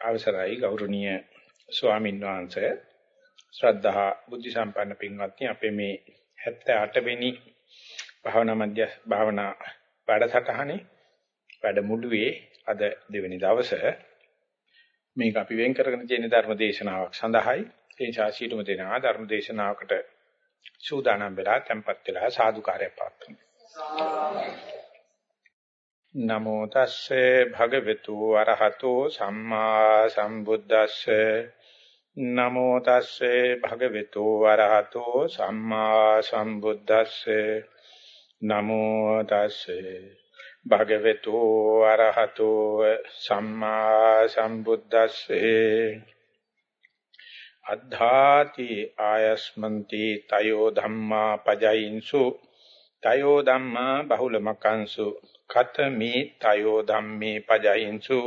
අවසරයි ගෞරවනීය ස්වාමීන් වහන්සේ. ශ්‍රද්ධා බුද්ධ සම්පන්න පින්වත්නි අපේ මේ 78 වෙනි භාවනා මධ්‍ය භාවනා වැඩසටහනේ වැඩමුළුවේ අද දෙවෙනි දවසේ මේක අපි වෙන් කරගෙන තියෙන ධර්ම දේශනාවක් සඳහායි. ඒ නිසා සීතුම දෙනා ධර්ම දේශනාවකට සූදානම් වෙලා tempත් වෙලා සාදුකාරය පාත්තුමු නමෝ තස්සේ භගවතු අරහතෝ සම්මා සම්බුද්දස්සේ. නමෝ තස්සේ භගවතු අරහතෝ සම්මා සම්බුද්දස්සේ. නමෝ තස්සේ භගවතු අරහතෝ සම්මා සම්බුද්දස්සේ. අද්ධාති ආයස්මන්ති තයෝ ධම්මා පජයින්සු තයෝ ධම්මා බහුලමකංසු කතමේ තයෝ ධම්මේ පජයින්සු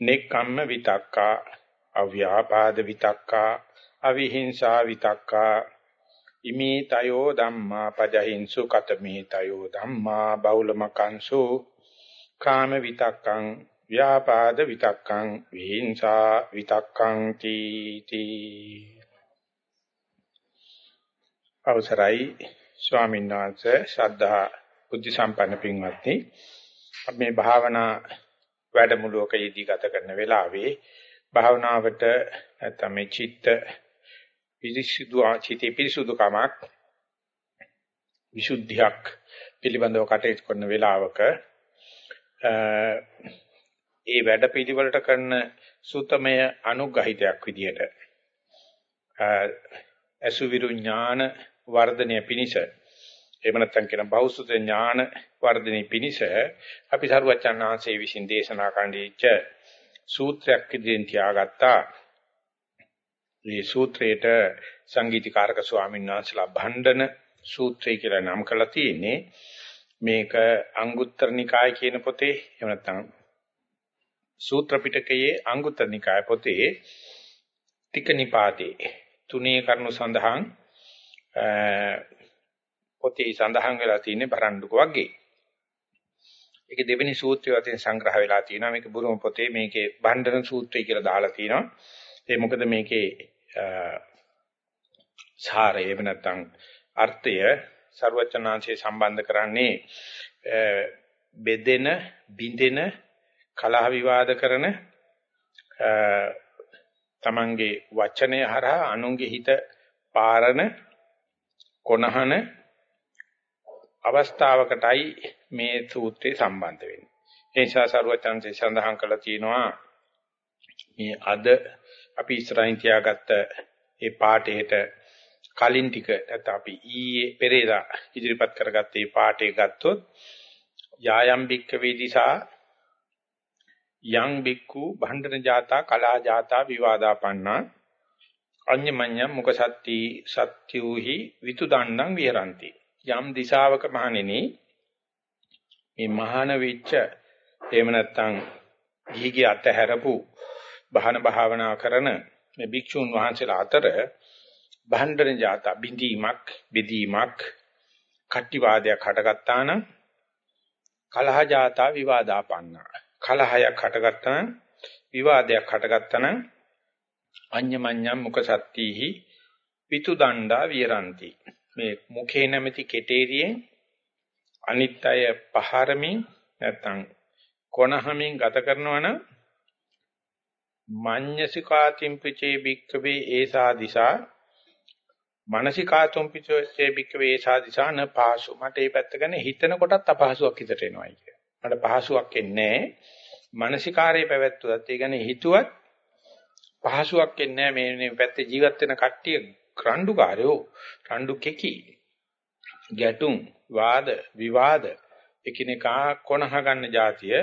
නෙක්ඛම්ම විතක්කා අව්‍යාපාද විතක්කා අවිහිංසා විතක්කා ඉමේ තයෝ ධම්මා පජහින්සු කතමේ තයෝ ධම්මා බෞලමකංසු කාම විතක්කං ව්‍යාපාද විතක්කං විහිංසා විතක්කං තීති. අවසරයි. ස්වාමීන් වහන්සේ ශ්‍රද්ධා බුද්ධ සම්පන්න පින්වත්නි. අපි මේ භාවනා වැඩමුළුවක යෙදී ගත කරන වෙලාවේ භාවනාවට නැත්නම් මේ චිත්ත පිරිසුදු ආචිතේ පිරිසුදු කමක් විසුද්ධියක් පිළිබඳව කටයුතු කරන වෙලාවක ඒ වැඩ පිළිවෙලට කරන සූතමය අනුග්‍රහිතයක් විදියට අසුවිරු ඥාන වර්ධනය පිණිස එහෙම නැත්නම් කියන බෞද්ධ ඥාන වර්ධනය පිණිස අපි සරුවචන් ආංශයේ විසින් දේශනා කරන්නීච්ච සූත්‍රයක් ඉදිරියෙන් තියාගත්තා. මේ සූත්‍රයට සංගීතකාරක ස්වාමීන් වහන්සේලා භණ්ඩන සූත්‍රය කියලා නම් කරලා තියෙන්නේ. මේක අංගුත්තර නිකාය කියන පොතේ එහෙම නැත්නම් සූත්‍ර පිටකයේ අංගුත්තර නිකාය පොතේ තික නිපාතේ තුනේ කරුණු සඳහන් පොතේ සඳහන් වෙලා තියෙන්නේ බරණ්ඩුක වගේ. ඒකේ දෙවෙනි සූත්‍රය වශයෙන් සංග්‍රහ වෙලා තියෙනවා. මේක බුරුම පොතේ මේකේ බණ්ඩන සූත්‍රය කියලා දාලා තියෙනවා. ඒ මොකද මේකේ සාරය එහෙම නැත්නම් අර්ථය ਸਰවචනාංශයේ සම්බන්ධ කරන්නේ බෙදෙන, බිඳෙන, කලහ විවාද කරන තමන්ගේ වචනය හරහා අනුන්ගේ හිත පාරන කොනහන අවස්ථාවකටයි මේ සූත්‍රය සම්බන්ධ වෙන්නේ. ඒ නිසා සරුවචන්සේ සඳහන් කළා තියෙනවා මේ අද අපි ඉස්සරහින් තියාගත්ත මේ පාඩේට කලින් ටික නැත්නම් අපි ඊයේ පෙරේදා ඉදිරිපත් කරගත්ත මේ පාඩේ ගත්තොත් යායම් බික්ක වේදිසා යං බික්කු භණ්ඩන ජාතා කලා ජාතා විවාදාපන්නා අඤ්ඤමඤ්ඤම් මුක සත්‍ති සත්‍යෝහි විතු දණ්ණං විහරಂತಿ. යම් දිශාවක මහණෙනි මේ මහාන වෙච්ච එහෙම නැත්නම් ගිහිගේ අතහැරපු බහන භාවනා කරන මේ භික්ෂුන් වහන්සේලා අතර භණ්ඩන ජාත බිඳීමක් බෙදීමක් කට්ටිවාදයක් හටගත්තා නම් කලහ ජාත විවාදාපන්නා. කලහයක් හටගත්තා නම් විවාදයක් හටගත්තා නම් අඤ්ඤමඤ්ඤම් මුක සත්‍තිහි පිතු දණ්ඩා විරಂತಿ මේ මුඛේ නැමැති කෙටේරියෙන් අනිත් අය පහරමින් නැත්නම් කොනහමින් ගත කරනවා නම් මඤ්ඤසිකාතිම් පිචේ බික්කවේ ඒසා දිසා මානසිකාතුම් පිචේ බික්කවේ ඒසා දිසා න පාසු මට මේ පැත්ත ගැන හිතන කොටත් අපහසුයක් හිතට එනවායි කිය. මට පහසුවක් එන්නේ මානසිකාරයේ පැවැත්වුවත් ඒ කියන්නේ හිතුවත් පහසුවක් එන්නේ නැහැ මේ පැත්තේ ජීවත් වෙන කට්ටිය රණ්ඩුකාරයෝ රණ්ඩු කෙකි ගැටුම් වාද විවාද එකිනෙකා කොනහ ගන්න જાතිය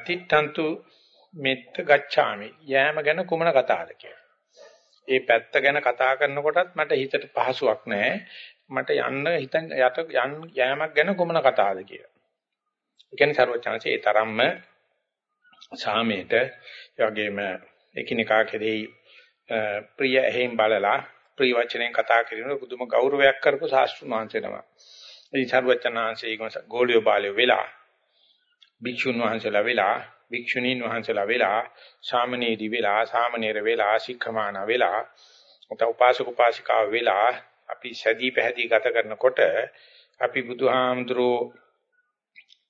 තිත්තන්තු මෙත්ත ගච්ඡාමි යෑම ගැන කුමන කතාවද කියලා. ඒ පැත්ත ගැන කතා කරනකොටත් මට හිතට පහසුවක් නැහැ. මට යන්න හිතන් යට යන්න යෑමක් ගැන කුමන කතාවද කියලා. ඒ කියන්නේ ਸਰවචනසේ ඒ තරම්ම සාමයට ඒ වගේම එකිනෙකා කෙරෙහි ප්‍රිය එහෙම් බලලා ප්‍රිය වචනෙන් කතා කරනකොට පුදුම ගෞරවයක් කරපු ශාස්ත්‍රීය මාංශය තමයි. ඉතින් සර්වචනාංශයේ ගෝලියෝ බාලයෝ වෙලා භික්ෂුන් වහන්සේලා වෙලා භික්ෂුණීන් වහන්සේලා වෙලා ශාමණේරි වෙලා සාමණේර වෙලා ශික්ෂමාන වෙලා උත උපාසක උපාසිකා වෙලා අපි සැදී පැහැදී ගත කරනකොට අපි බුදුහාමුදුරෝ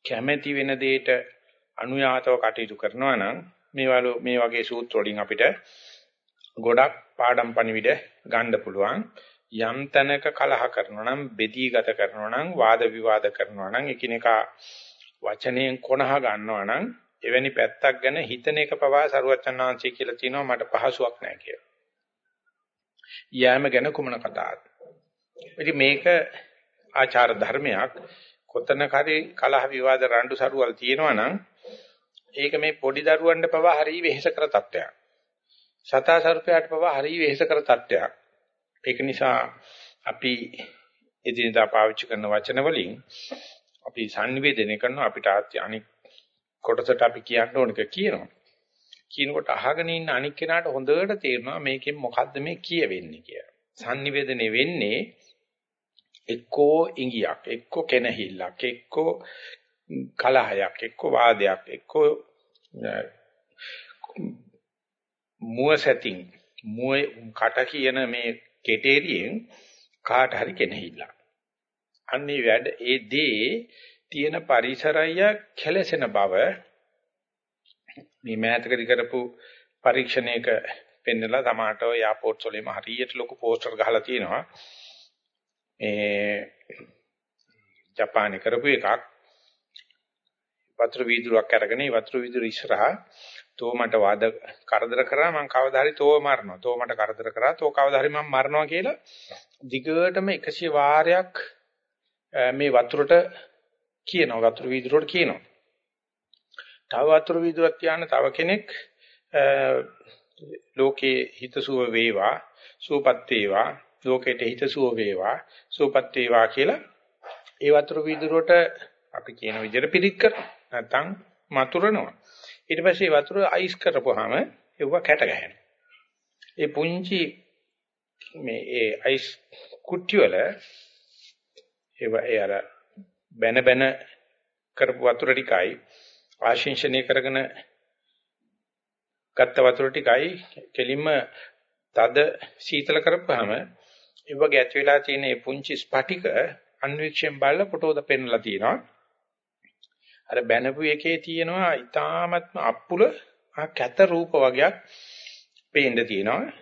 කැමැති වෙන දෙයට අනුයාතව කටයුතු කරනවා නම් මේ මේ වගේ සූත්‍ර වලින් අපිට ගොඩක් පාඩම් පණිවිඩ ගන්න පුළුවන් යම් තැනක කලහ කරනවා නම් බෙදී ගත කරනවා නම් වාද විවාද කරනවා නම් එකිනෙකා වචනයෙන් කොනහ ගන්නවා නම් එවැනි පැත්තක් ගැන හිතන එක පවා සරුවචනාංශය කියලා තියෙනවා මට පහසුවක් නැහැ කියලා. යෑම ගැන කුමන කතාවද? ඉතින් මේක ආචාර ධර්මයක් කොතනකරි කලහ විවාද රණ්ඩු සරුවල් තියෙනවා නම් ඒක මේ පොඩි දරුවන්ට පවා හරිය වෙහෙස කර තත්ත්වයක්. සතා සර්පයාට පවා හරිය වෙහෙස කර තත්ත්වයක්. ඒක නිසා අපි එදිනදා පාවිච්චි කරන වචන වලින් අපි sannivedana කරනවා අපිට අනික් කොටසට අපි කියන්න ඕනක කියනවා. කියනකොට අහගෙන ඉන්න අනික් කෙනාට හොඳට තේරෙනවා මේකෙන් මොකද්ද මේ කියවෙන්නේ කියලා. sannivedana වෙන්නේ එක්කෝ ඉඟියක්, එක්කෝ කෙනහිල්ලක්, එක්කෝ කලහයක්, එක්කෝ වාදයක්, එක්කෝ මුව සැතින් මුව කට කියන මේ කෙටේරියෙන් කාට හරි කෙනහිල්ලක්. අන්නේ වැඩ ඒ දේ තියෙන පරිසරය කෙලසෙන බව මේ මෑතකදී කරපු පරීක්ෂණයක පෙන්නලා තමාට ඔය එයාපෝට් වලම හරියට ලොකු පෝස්ටර් ගහලා තියෙනවා. මේ ජපානයේ කරපු එකක් වතුර වීදුරුවක් අරගෙන ඒ වතුර වීදුරු ඉස්සරහා තෝ මට වාද කරදර කරා මං කවදා හරි තෝ මරනවා. තෝ මට කරදර කරා තෝ කවදා හරි මං මරනවා කියලා දිගටම 100 වාරයක් මේ වතුරට කියනවා වතුර වීදුරුවට කියනවා. තව වතුර වීදුරක් තියාන තව කෙනෙක් ලෝකේ හිතසුව වේවා සූපත් වේවා ලෝකෙට හිතසුව වේවා සූපත් වේවා කියලා ඒ වතුර වීදුරුවට අපි කියන විදිහට පිළිත් කරනවා. නැත්නම් මතුරනවා ඊට පස්සේ වතුර අයිස් කරපුවාම ඒව කැට ගහනවා. ඒ පුංචි මේ ඒ අයිස් කුට්ටි වල ඒව ඒ අර බැන බැන කරපු වතුර ටිකයි ආශිංශනය කරගෙන ගත්ත වතුර ටිකයි කෙලින්ම තද සීතල කරපුවාම ඒ වගේ ඇති වෙලා තියෙන මේ පුංචි ස්පටික අන්වීක්ෂයෙන් බලලා ෆොටෝද පෙන්නලා තියෙනවා. අර බැනපු එකේ තියෙනවා ඊ타මත්ම අප්පුල කැත රූප වගේක් පේන්න තියෙනවා.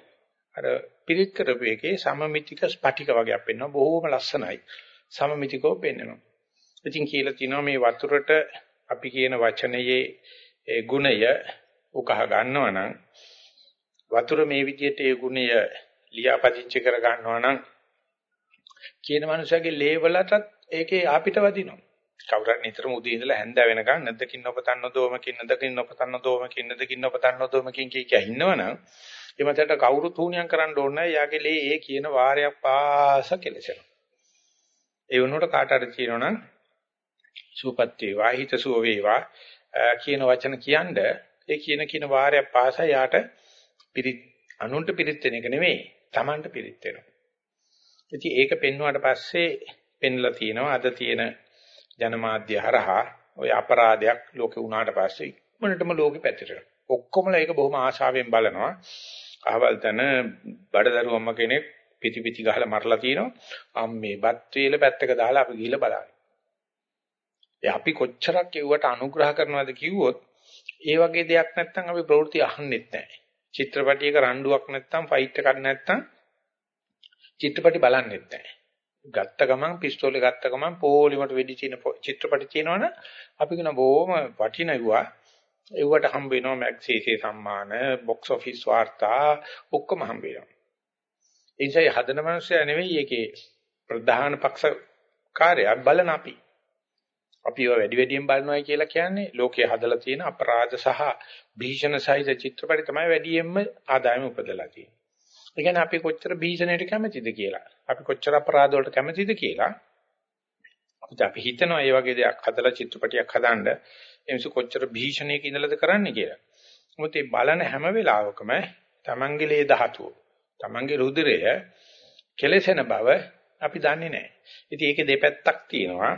අර පිරිත් කරපු එකේ සමමිතික ස්පටික වගේක් පෙන්වනවා. බොහොම ලස්සනයි. සමමිතිකව පෙන්වනවා. ඉතින් කියලා තියෙනවා මේ වතුරට අපි කියන වචනයේ ඒ ගුණය උකහ ගන්නවා නම් වතුර මේ විදිහට ඒ ගුණය ලියාපදිංචි කර ගන්නවා නම් කියන මනුස්සයාගේ ලේවලටත් ඒකේ අපිට වදිනවා. කවුරුත් නිතරම උදේ ඉඳලා හැන්ද වෙනකන් නැද්දකින් ඔපතන්න දෝමකින් නැද්දකින් ඔපතන්න දෝමකින් නැද්දකින් ඔපතන්න දෝමකින් කිය කිය ඉන්නවනම් ඒ මතට කවුරුත් හුණියම් කරන්න ඕනේ නැහැ. යාගේ ලේ ඒ කියන වාරයක් පාස කෙලසෙනවා. ඒ වුණොට කාට හරි කියනවනම් සූපත් වේවා හිත සුව වේවා කියන වචන කියන්නේ ඒ කියන කියන වාරයක් පාස යාට පිරිත් අනුන්ට පිරිත් වෙන එක නෙමෙයි Tamanට පිරිත් වෙනවා. ඉතින් ඒක පෙන්වුවාට පස්සේ පෙන්ලා තියෙනවා අද තියෙන ජනමාධ්‍ය හරහා ওই අපරාධයක් ලෝකේ වුණාට පස්සේ ඉක්මනටම ලෝකෙ පැතිරෙනවා. ඔක්කොමලා ඒක බොහොම ආශාවෙන් බලනවා. අහවල් තන බඩදරු අම්ම කෙනෙක් පිටි පිටි ගහලා මරලා තිනවා. අම්මේ බත් වේල පැත්තක දාලා අපි ගිහිල්ලා බලන්නේ. ඒ අපි කොච්චරක් ඒවට අනුග්‍රහ කරනවද කිව්වොත් ඒ වගේ දෙයක් නැත්නම් අපි ප්‍රවෘත්ති අහන්නෙත් නැහැ. චිත්‍රපටියක රණ්ඩුවක් නැත්නම් ෆයිට් එකක් නැත්නම් චිත්‍රපටි බලන්නෙත් නැහැ. ගත්ත ගමන් පිස්තෝලේ ගත්ත ගමන් පොලිමට වෙඩි තියෙන චිත්‍රපටි තියෙනවනේ අපි කියන බොහොම වටිනවා ඒවට හම්බ වෙනවා මැග්සීසේ සම්මාන බොක්ස් ඔෆිස් වාර්තා ඔක්කොම හම්බ වෙනවා. ඒ නිසා හදන මනුස්සයා නෙවෙයි ඒකේ ප්‍රධාන පක්ෂ කාර්යයක් බලන අපි. අපි ඒවා වැඩි වැඩියෙන් බලනවායි කියලා කියන්නේ ලෝකයේ හදලා තියෙන අපරාධ සහ භීෂණ සහිත චිත්‍රපටි තමයි වැඩියෙන්ම ආදායම උපදලා තියෙන්නේ. ඒ කියන්නේ අපි කොච්චර භීෂණයට කැමතිද කියලා. අපි කොච්චර අපරාධ වලට කැමතිද කියලා. අපිට අපි හිතනවා මේ වගේ දෙයක් හදලා චිත්‍රපටියක් හදන්න එමිසු කොච්චර භීෂණයක ඉඳලාද කරන්නේ කියලා. මොකද මේ බලන හැම වෙලාවකම තමන්ගේ ලේ ධාතුව, තමන්ගේ රුධිරය කෙලෙසෙන බව අපි දන්නේ නැහැ. ඉතින් ඒකේ දෙපැත්තක් තියෙනවා.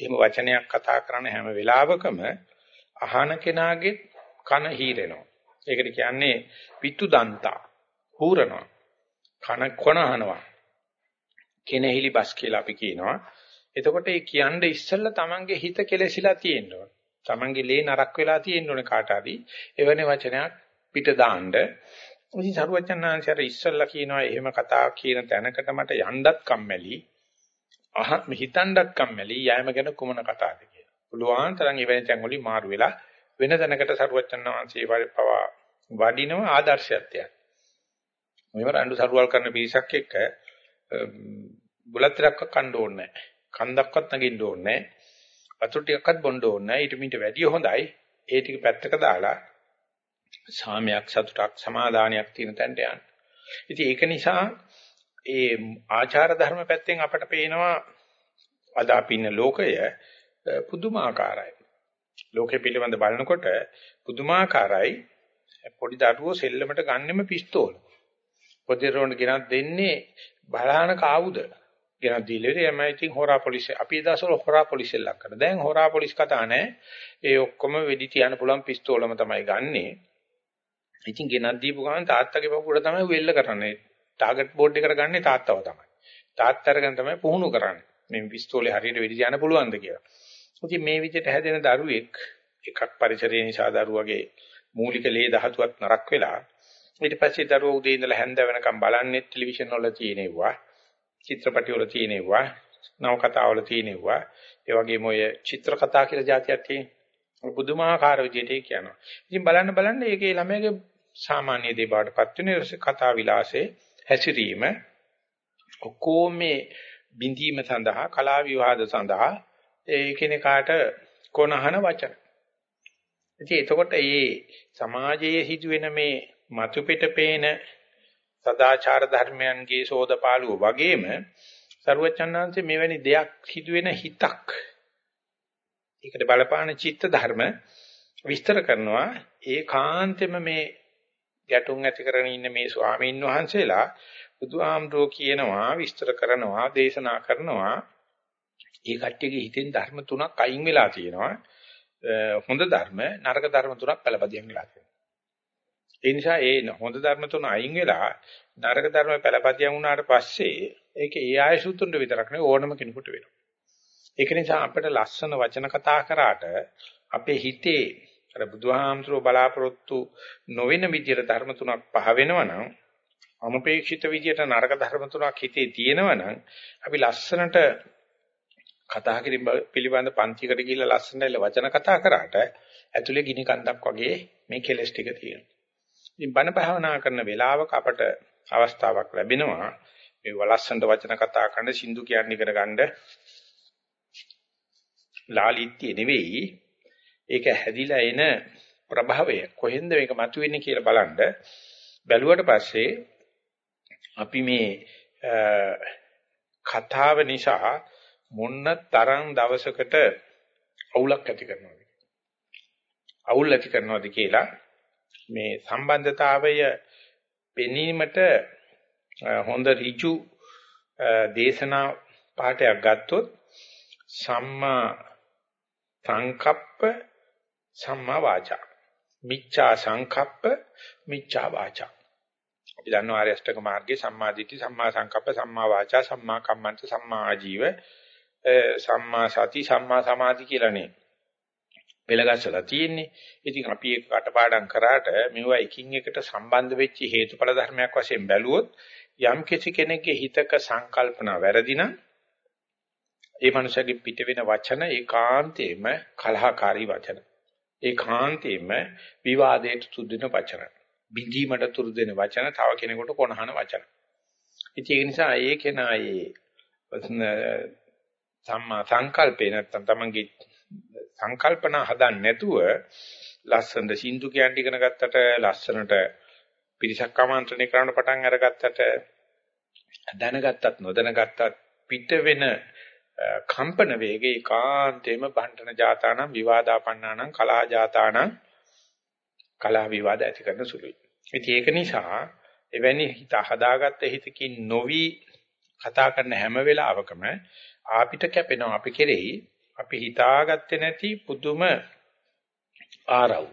එහෙම වචනයක් කතා කරන හැම වෙලාවකම අහන කෙනාගේ කන හීරෙනවා. ඒකට කියන්නේ පිටු දන්තා. හූරනවා. කන කොනහනවා. කෙනෙහිලි බස් කියලා අපි කියනවා. එතකොට ඒ කියන්නේ ඉස්සෙල්ලා Tamange හිත කෙලෙසිලා තියෙනවා. Tamange ලේ නරක් වෙලා තියෙන්න ඕනේ කාට හරි. එවැනි වචනයක් පිට දාන්න. ඉතින් සරුවචනාංශය ඉස්සෙල්ලා කියනවා එහෙම කතා කියන තැනකට මට යන්නත් කම්මැලි. අහ හිතන්නත් කම්මැලි. යෑම ගැන කුමන කතාවද කියලා. පුළුවන් තරම් එවැනි තැන් වලින් මාරු වෙලා වෙන තැනකට සරුවචනාංශයේ පවා වඩිනව ආදර්ශයක් තියන. මෙව රණ්ඩු සරුවල් කරන පිරිසක් එක්ක බුලත් ටිකක් කන්න ඕනේ නැහැ. කන්දක්වත් නගින්න ඕනේ නැහැ. වතුර ටිකක්වත් බොන්න ඕනේ නැහැ. ඊට මීට වැඩිය හොඳයි. ඒ ටික පැත්තක දාලා සාමයක් සතුටක් සමාදානයක් තියෙන තැනට යන්න. ඉතින් ඒක නිසා ඒ ආචාර ධර්ම පැත්තෙන් අපට පේනවා අද අපි ඉන්න ලෝකය පුදුමාකාරයි. ලෝකෙ පිළිබඳ බලනකොට පුදුමාකාරයි. පොඩි දරුවෝ සෙල්ලමට ගන්නෙම පිස්තෝල. පොඩි දරුවන්ට ගෙනත් දෙන්නේ බලහන කාවුද? ගෙනත් දීලා එමය ඉතින් හොරා පොලිසිය. අපි දවස්වල හොරා පොලිසිය ලක් කරා. දැන් හොරා පොලිස් කතා නැහැ. ඒ ඔක්කොම වෙඩි තියන්න පුළුවන් පිස්තෝලම තමයි ගන්නෙ. ඉතින් ගෙනත් දීපු ගමන් තාත්තගේ පපුවට තමයි වෙල්ල කරන්නේ. ටාගට් බෝඩ් එකට ගන්නේ තාත්තව තමයි. තාත්තා අරගෙන තමයි පුහුණු කරන්නේ. මේ පිස්තෝලේ හරියට වෙඩි තියන්න පුළුවන්ද කියලා. ඉතින් මේ විදිහට හැදෙන දරුවෙක් එකක් පරිසරය නිසා දරුවගේ මූලික ලේ ධාතුවත් නරක් වෙලා ඊට පස්සේ දරුවෝ උදේ ඉඳලා හැන්ද වෙනකම් බලන්නේ ටෙලිවිෂන් වල තියෙනවා චිත්‍රපටි වල තියෙනවා නවකතා වල තියෙනවා ඒ වගේම ඔය චිත්‍ර කතා කියලා જાතියක් තියෙනවා බුදුමාහාර විදිහට කියනවා ඉතින් බලන්න බලන්න ඒකේ ළමයාගේ සාමාන්‍ය දේ බාටපත් වෙන ඊට කතා විලාසයේ හැසිරීම ඔක්කොම මේ බින්දීම සඳහා කලා විවාද සඳහා ඒ කෙනෙකාට කොනහන වචන. ඉතින් එතකොට මේ සමාජයේ සිදුවෙන මේ මතු පිට පේන සදාචාර ධර්මයන්ගේ සෝදපාලුව වගේම සරුවචන්නාංශේ මෙවැනි දෙයක් සිදුවෙන හිතක්. ඒකට බලපාන චිත්ත ධර්ම විස්තර කරනවා ඒකාන්තෙම මේ ගැටුම් ඇති කරගෙන ඉන්න මේ ස්වාමීන් වහන්සේලා බුදුහාමුදුරෝ කියනවා විස්තර කරනවා දේශනා කරනවා. ඒ කට්ටියගේ හිතෙන් ධර්ම තුනක් අයින් වෙලා තියෙනවා. හොඳ ධර්ම නරක ධර්ම තුනක් පළපදියම් වෙලා තියෙනවා. ඒ නිසා ඒ හොඳ ධර්ම තුන අයින් වෙලා නරක ධර්ම පළපදියම් වුණාට පස්සේ ඒක ඒ ආය සූත්‍රෙට විතරක් නෙවෙයි ඕනම කෙනෙකුට වෙනවා ඒක නිසා අපිට ලස්සන වචන කතා කරාට අපේ හිතේ අර බුදුහාමතුරු බලාපොරොත්තු නොවන විදියට ධර්ම තුනක් පහ වෙනවනම් අමපේක්ෂිත විදියට නරක ධර්ම තුනක් හිතේ තියෙනවනම් අපි ලස්සනට කතා කිරීම පිළිබඳ පන්තිකට ගිහිල්ලා ලස්සනට වචන කතා කරාට ඇතුලේ ගිනි කන්දක් වගේ මේ කෙලස් ටික තියෙනවා. ඉතින් බණ භාවනා කරන වෙලාවක අපට අවස්ථාවක් ලැබෙනවා. මේ වලස්සන්ට වචන කතා කරන සින්දු කියන්නේ ඉගෙන ගන්න ලාලිත්‍ය නෙවෙයි. ඒක හැදිලා එන ප්‍රභාවය කොහෙන්ද මේක මතුවෙන්නේ කියලා බලන්න. බැලුවට පස්සේ අපි මේ කතාව නිසා මොන්න තරම් දවසකට අවුලක් ඇති කරනවද? අවුල් ඇති කරනවද කියලා මේ සම්බන්ධතාවය පෙනීමට හොඳ ඍජු දේශනා පාඩයක් ගත්තොත් සම්මා සංකප්ප සම්මා වාචා. මිච්ඡා සංකප්ප මිච්ඡා වාචා. අපි දන්නවා ආර්ය අෂ්ටක මාර්ගයේ සම්මා දිට්ඨි සම්මා සංකප්ප සම්මා වාචා සම්මා කම්මන්ත සම්මා ආජීව සම්මා සති සම්මා සමාධි කියලානේ පෙළගස්සලා තියෙන්නේ. ඉතින් අපි ඒක කටපාඩම් කරාට මේවා එකින් එකට සම්බන්ධ වෙච්ච හේතුඵල ධර්මයක් වශයෙන් බැලුවොත් යම් කිසි කෙනෙක්ගේ හිතක සංකල්පන වැරදි නම් ඒ මනුස්සයාගේ පිට වෙන වචන ඒකාන්තයෙන්ම කලහකාරී වචන. ඒකාන්තයෙන්ම විවාදයට තුඩුන වචන. බිඳීමට තුරු දෙන වචන තව කෙනෙකුට කොනහන වචන. ඉතින් ඒ නිසා ඒ කෙනායේ සම්මා සංකල්පේ නැත්තම් තමන්ගේ සංකල්පන හදන්න නැතුව ලස්සනට සින්දු කියන්න ඉගෙන ගත්තට ලස්සනට පිරිසක් ආමන්ත්‍රණය කරන්න පටන් අරගත්තට දැනගත්තත් නොදැනගත්තත් පිට වෙන කම්පන වේගේ කාන්තේම බණ්ඩන ජාතානම් විවාදාපන්නානම් කලහ ජාතානම් කලහ විවාද ඇති කරන සුළුයි. ඉතින් ඒක නිසා එවැනි හිත හදාගත්ත හිතකින් නොවි කතා කරන හැම වෙලාවකම ආපිට කැපෙනවා අපි කෙරෙහි අපි හිතාගත්තේ නැති පුදුම ආරව්.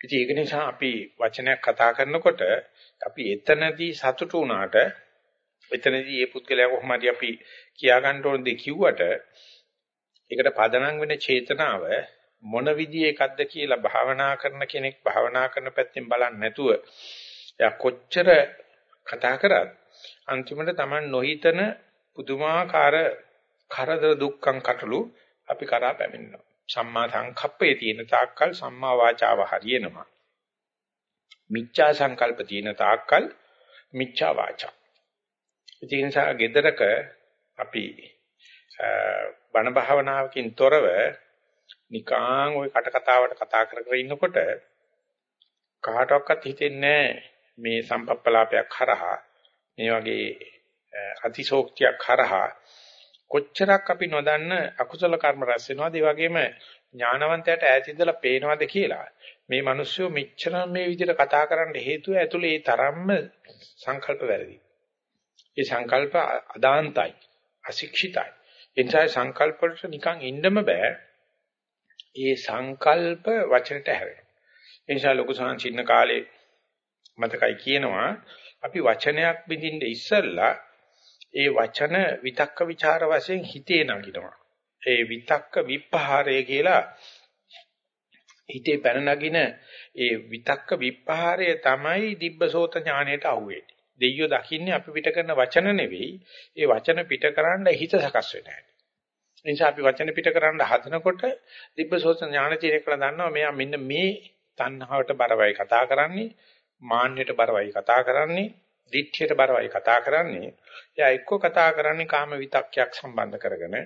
ඉතින් ඒක නිසා අපි වචනයක් කතා කරනකොට අපි එතනදී සතුටු වුණාට එතනදී මේ පුද්ගලයා කොහොමද අපි කියා ගන්න ඕන දේ කිව්වට ඒකට පදනම් වෙන චේතනාව මොන විදිහේ එකක්ද කියලා භාවනා කරන කෙනෙක් භාවනා කරන පැත්තෙන් බලන්නේ නැතුව එයා කොච්චර කතා කරත් අන්තිමට Taman නොහිතන පුදුමාකාර කරදර දුක්ඛං කටළු අපි කරා පැමිණෙනවා. සම්මා සංකප්පේ තියෙන තාක්කල් සම්මා වාචාව හරියනවා. මිච්ඡා සංකල්ප තියෙන තාක්කල් මිච්ඡා වාචා. ඒ නිසා gedaraක අපි බණ භාවනාවකින් තොරව නිකාං ওই කට කතාවට කතා කර කර ඉන්නකොට කාටවත් හිතෙන්නේ මේ සම්පප්පලාපයක් හරහා මේ වගේ අතිශෝක්තියක් හරහා කොච්චරක් අපි නොදන්න අකුසල කර්ම රැස් වෙනවද ඒ වගේම ඥානවන්තයට ඈත ඉඳලා පේනවද කියලා මේ මිනිස්සු මෙච්චර මේ විදිහට කතා කරන්න හේතුව ඇතුලේ ඒ තරම්ම සංකල්ප වැරදි. ඒ සංකල්ප අදාන්තයි, අශික්ෂිතයි. එනිසා සංකල්ප වලට නිකන් ඉන්නම බෑ. ඒ සංකල්ප වචනට හැරෙනවා. ඒ නිසා ලොකු සංචින්න කාලේ මතකයි කියනවා අපි වචනයක් බින්දින්න ඉස්සෙල්ලා ඒ වචන විතක්ක ਵਿਚාර වශයෙන් හිතේ නගිනවා. ඒ විතක්ක විපහාරය කියලා හිතේ පැන නගින ඒ විතක්ක විපහාරය තමයි දිබ්බසෝත ඥාණයට අහුවෙන්නේ. දෙයියෝ දකින්නේ අපි පිට කරන වචන නෙවෙයි, ඒ වචන පිට කරන්න හිත සකස් වෙන හැටි. ඒ නිසා අපි වචන පිට කරන්න හදනකොට දිබ්බසෝත ඥාන තියෙන කියලා දන්නවා මෙයා මෙන්න මේ තණ්හාවට බරවයි කතා කරන්නේ, මාන්නයට බරවයි කතා කරන්නේ, දිච්ඡයට බරවයි කතා කරන්නේ. එයා එක්ක කතා කරන්නේ කාම විතක්කයක් සම්බන්ධ කරගෙන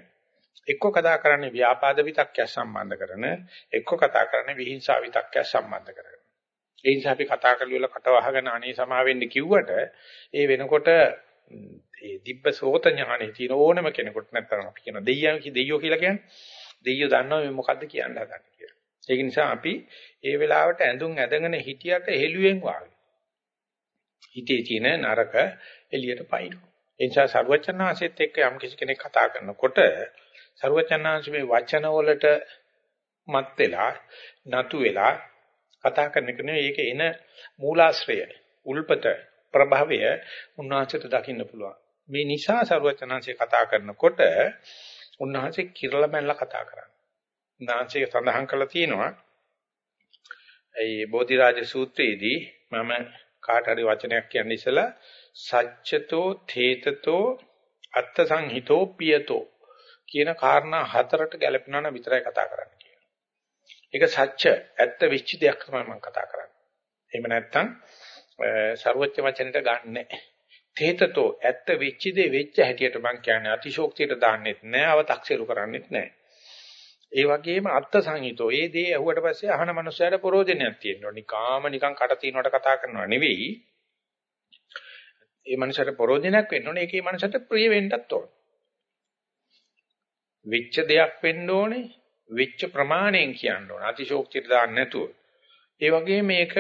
එක්ක කතා කරන්නේ ව්‍යාපාද විතක්කයක් සම්බන්ධ කරන එක්ක කතා කරන්නේ විහිංසාව විතක්කයක් සම්බන්ධ කරගෙන ඒ නිසා අපි කතා කරලා කට වහගෙන අනේ සමා වෙන්න කිව්වට ඒ වෙනකොට ඒ දිබ්බ සෝත ඥානෙ තියෙන ඕනම කෙනෙකුට නැත්නම් අපි කියන දෙයියන් කි දෙයියෝ කියලා කියන්නේ දෙයියෝ දන්නවා මේ මොකද්ද කියන්න හදන්නේ කියලා. ඒක නිසා අපි ඒ වෙලාවට ඇඳුම් ඇදගෙන හිටියට හෙළුවෙන් වාගේ. හිතේ තියෙන නරක එළියට පයින්නවා. ඒ නිසා සරුවචනාංශෙත් එක්ක යම් කිසි කෙනෙක් කතා කරනකොට සරුවචනාංශ මේ වචන වලට මත් වෙලා නතු වෙලා කතා කරන එක නෙවෙයි ඒක එන මූලාශ්‍රය උල්පත ප්‍රභවය උන්වහන්සේට දකින්න පුළුවන්. මේ නිසා සරුවචනාංශය කතා කරනකොට උන්වහන්සේ කිරලා බැලලා කතා කරන්නේ. උන්වහන්සේ සඳහන් කළා තියෙනවා ඒ බෝධිරාජ සූත්‍රයේදී මම කාට හරි වචනයක් කියන්න ඉස්සලා සච්චතෝ තේතතෝ අත්ථ සංහිතෝ පියතෝ කියන කාරණා හතරට ගැලපෙනවා නම් විතරයි කතා කරන්න කියනවා. ඒක සත්‍ය ඇත්ත විශ්චිතයක් තමයි මම කතා කරන්නේ. එහෙම නැත්නම් ਸਰවොච්ච වචනෙට ගන්නෑ. තේතතෝ ඇත්ත විච්ඡිදේ වෙච්ච හැටියට මම කියන්නේ අතිශෝක්තියට දාන්නෙත් නෑ අව탁සිරු කරන්නෙත් නෑ ඒ වගේම අත්ත සංහිතෝ. ඒ දේ ඇහුවට පස්සේ අහන මනුස්සයාට ප්‍රෝජනයක් තියෙනවා. නිකාම නිකන් කට තිනවට කතා කරනවා නෙවෙයි. ඒ මනුස්සයාට ප්‍රෝජනයක් වෙන්න ඕනේ. ඒකේ මනුස්සයාට ප්‍රිය වෙන්නත් ඕනේ. වෙච්ච දෙයක් වෙන්න ඕනේ. වෙච්ච ප්‍රමාණයෙන් කියන්න ඕනේ. අතිශෝක්තියට දාන්න නැතුව. ඒ වගේම මේක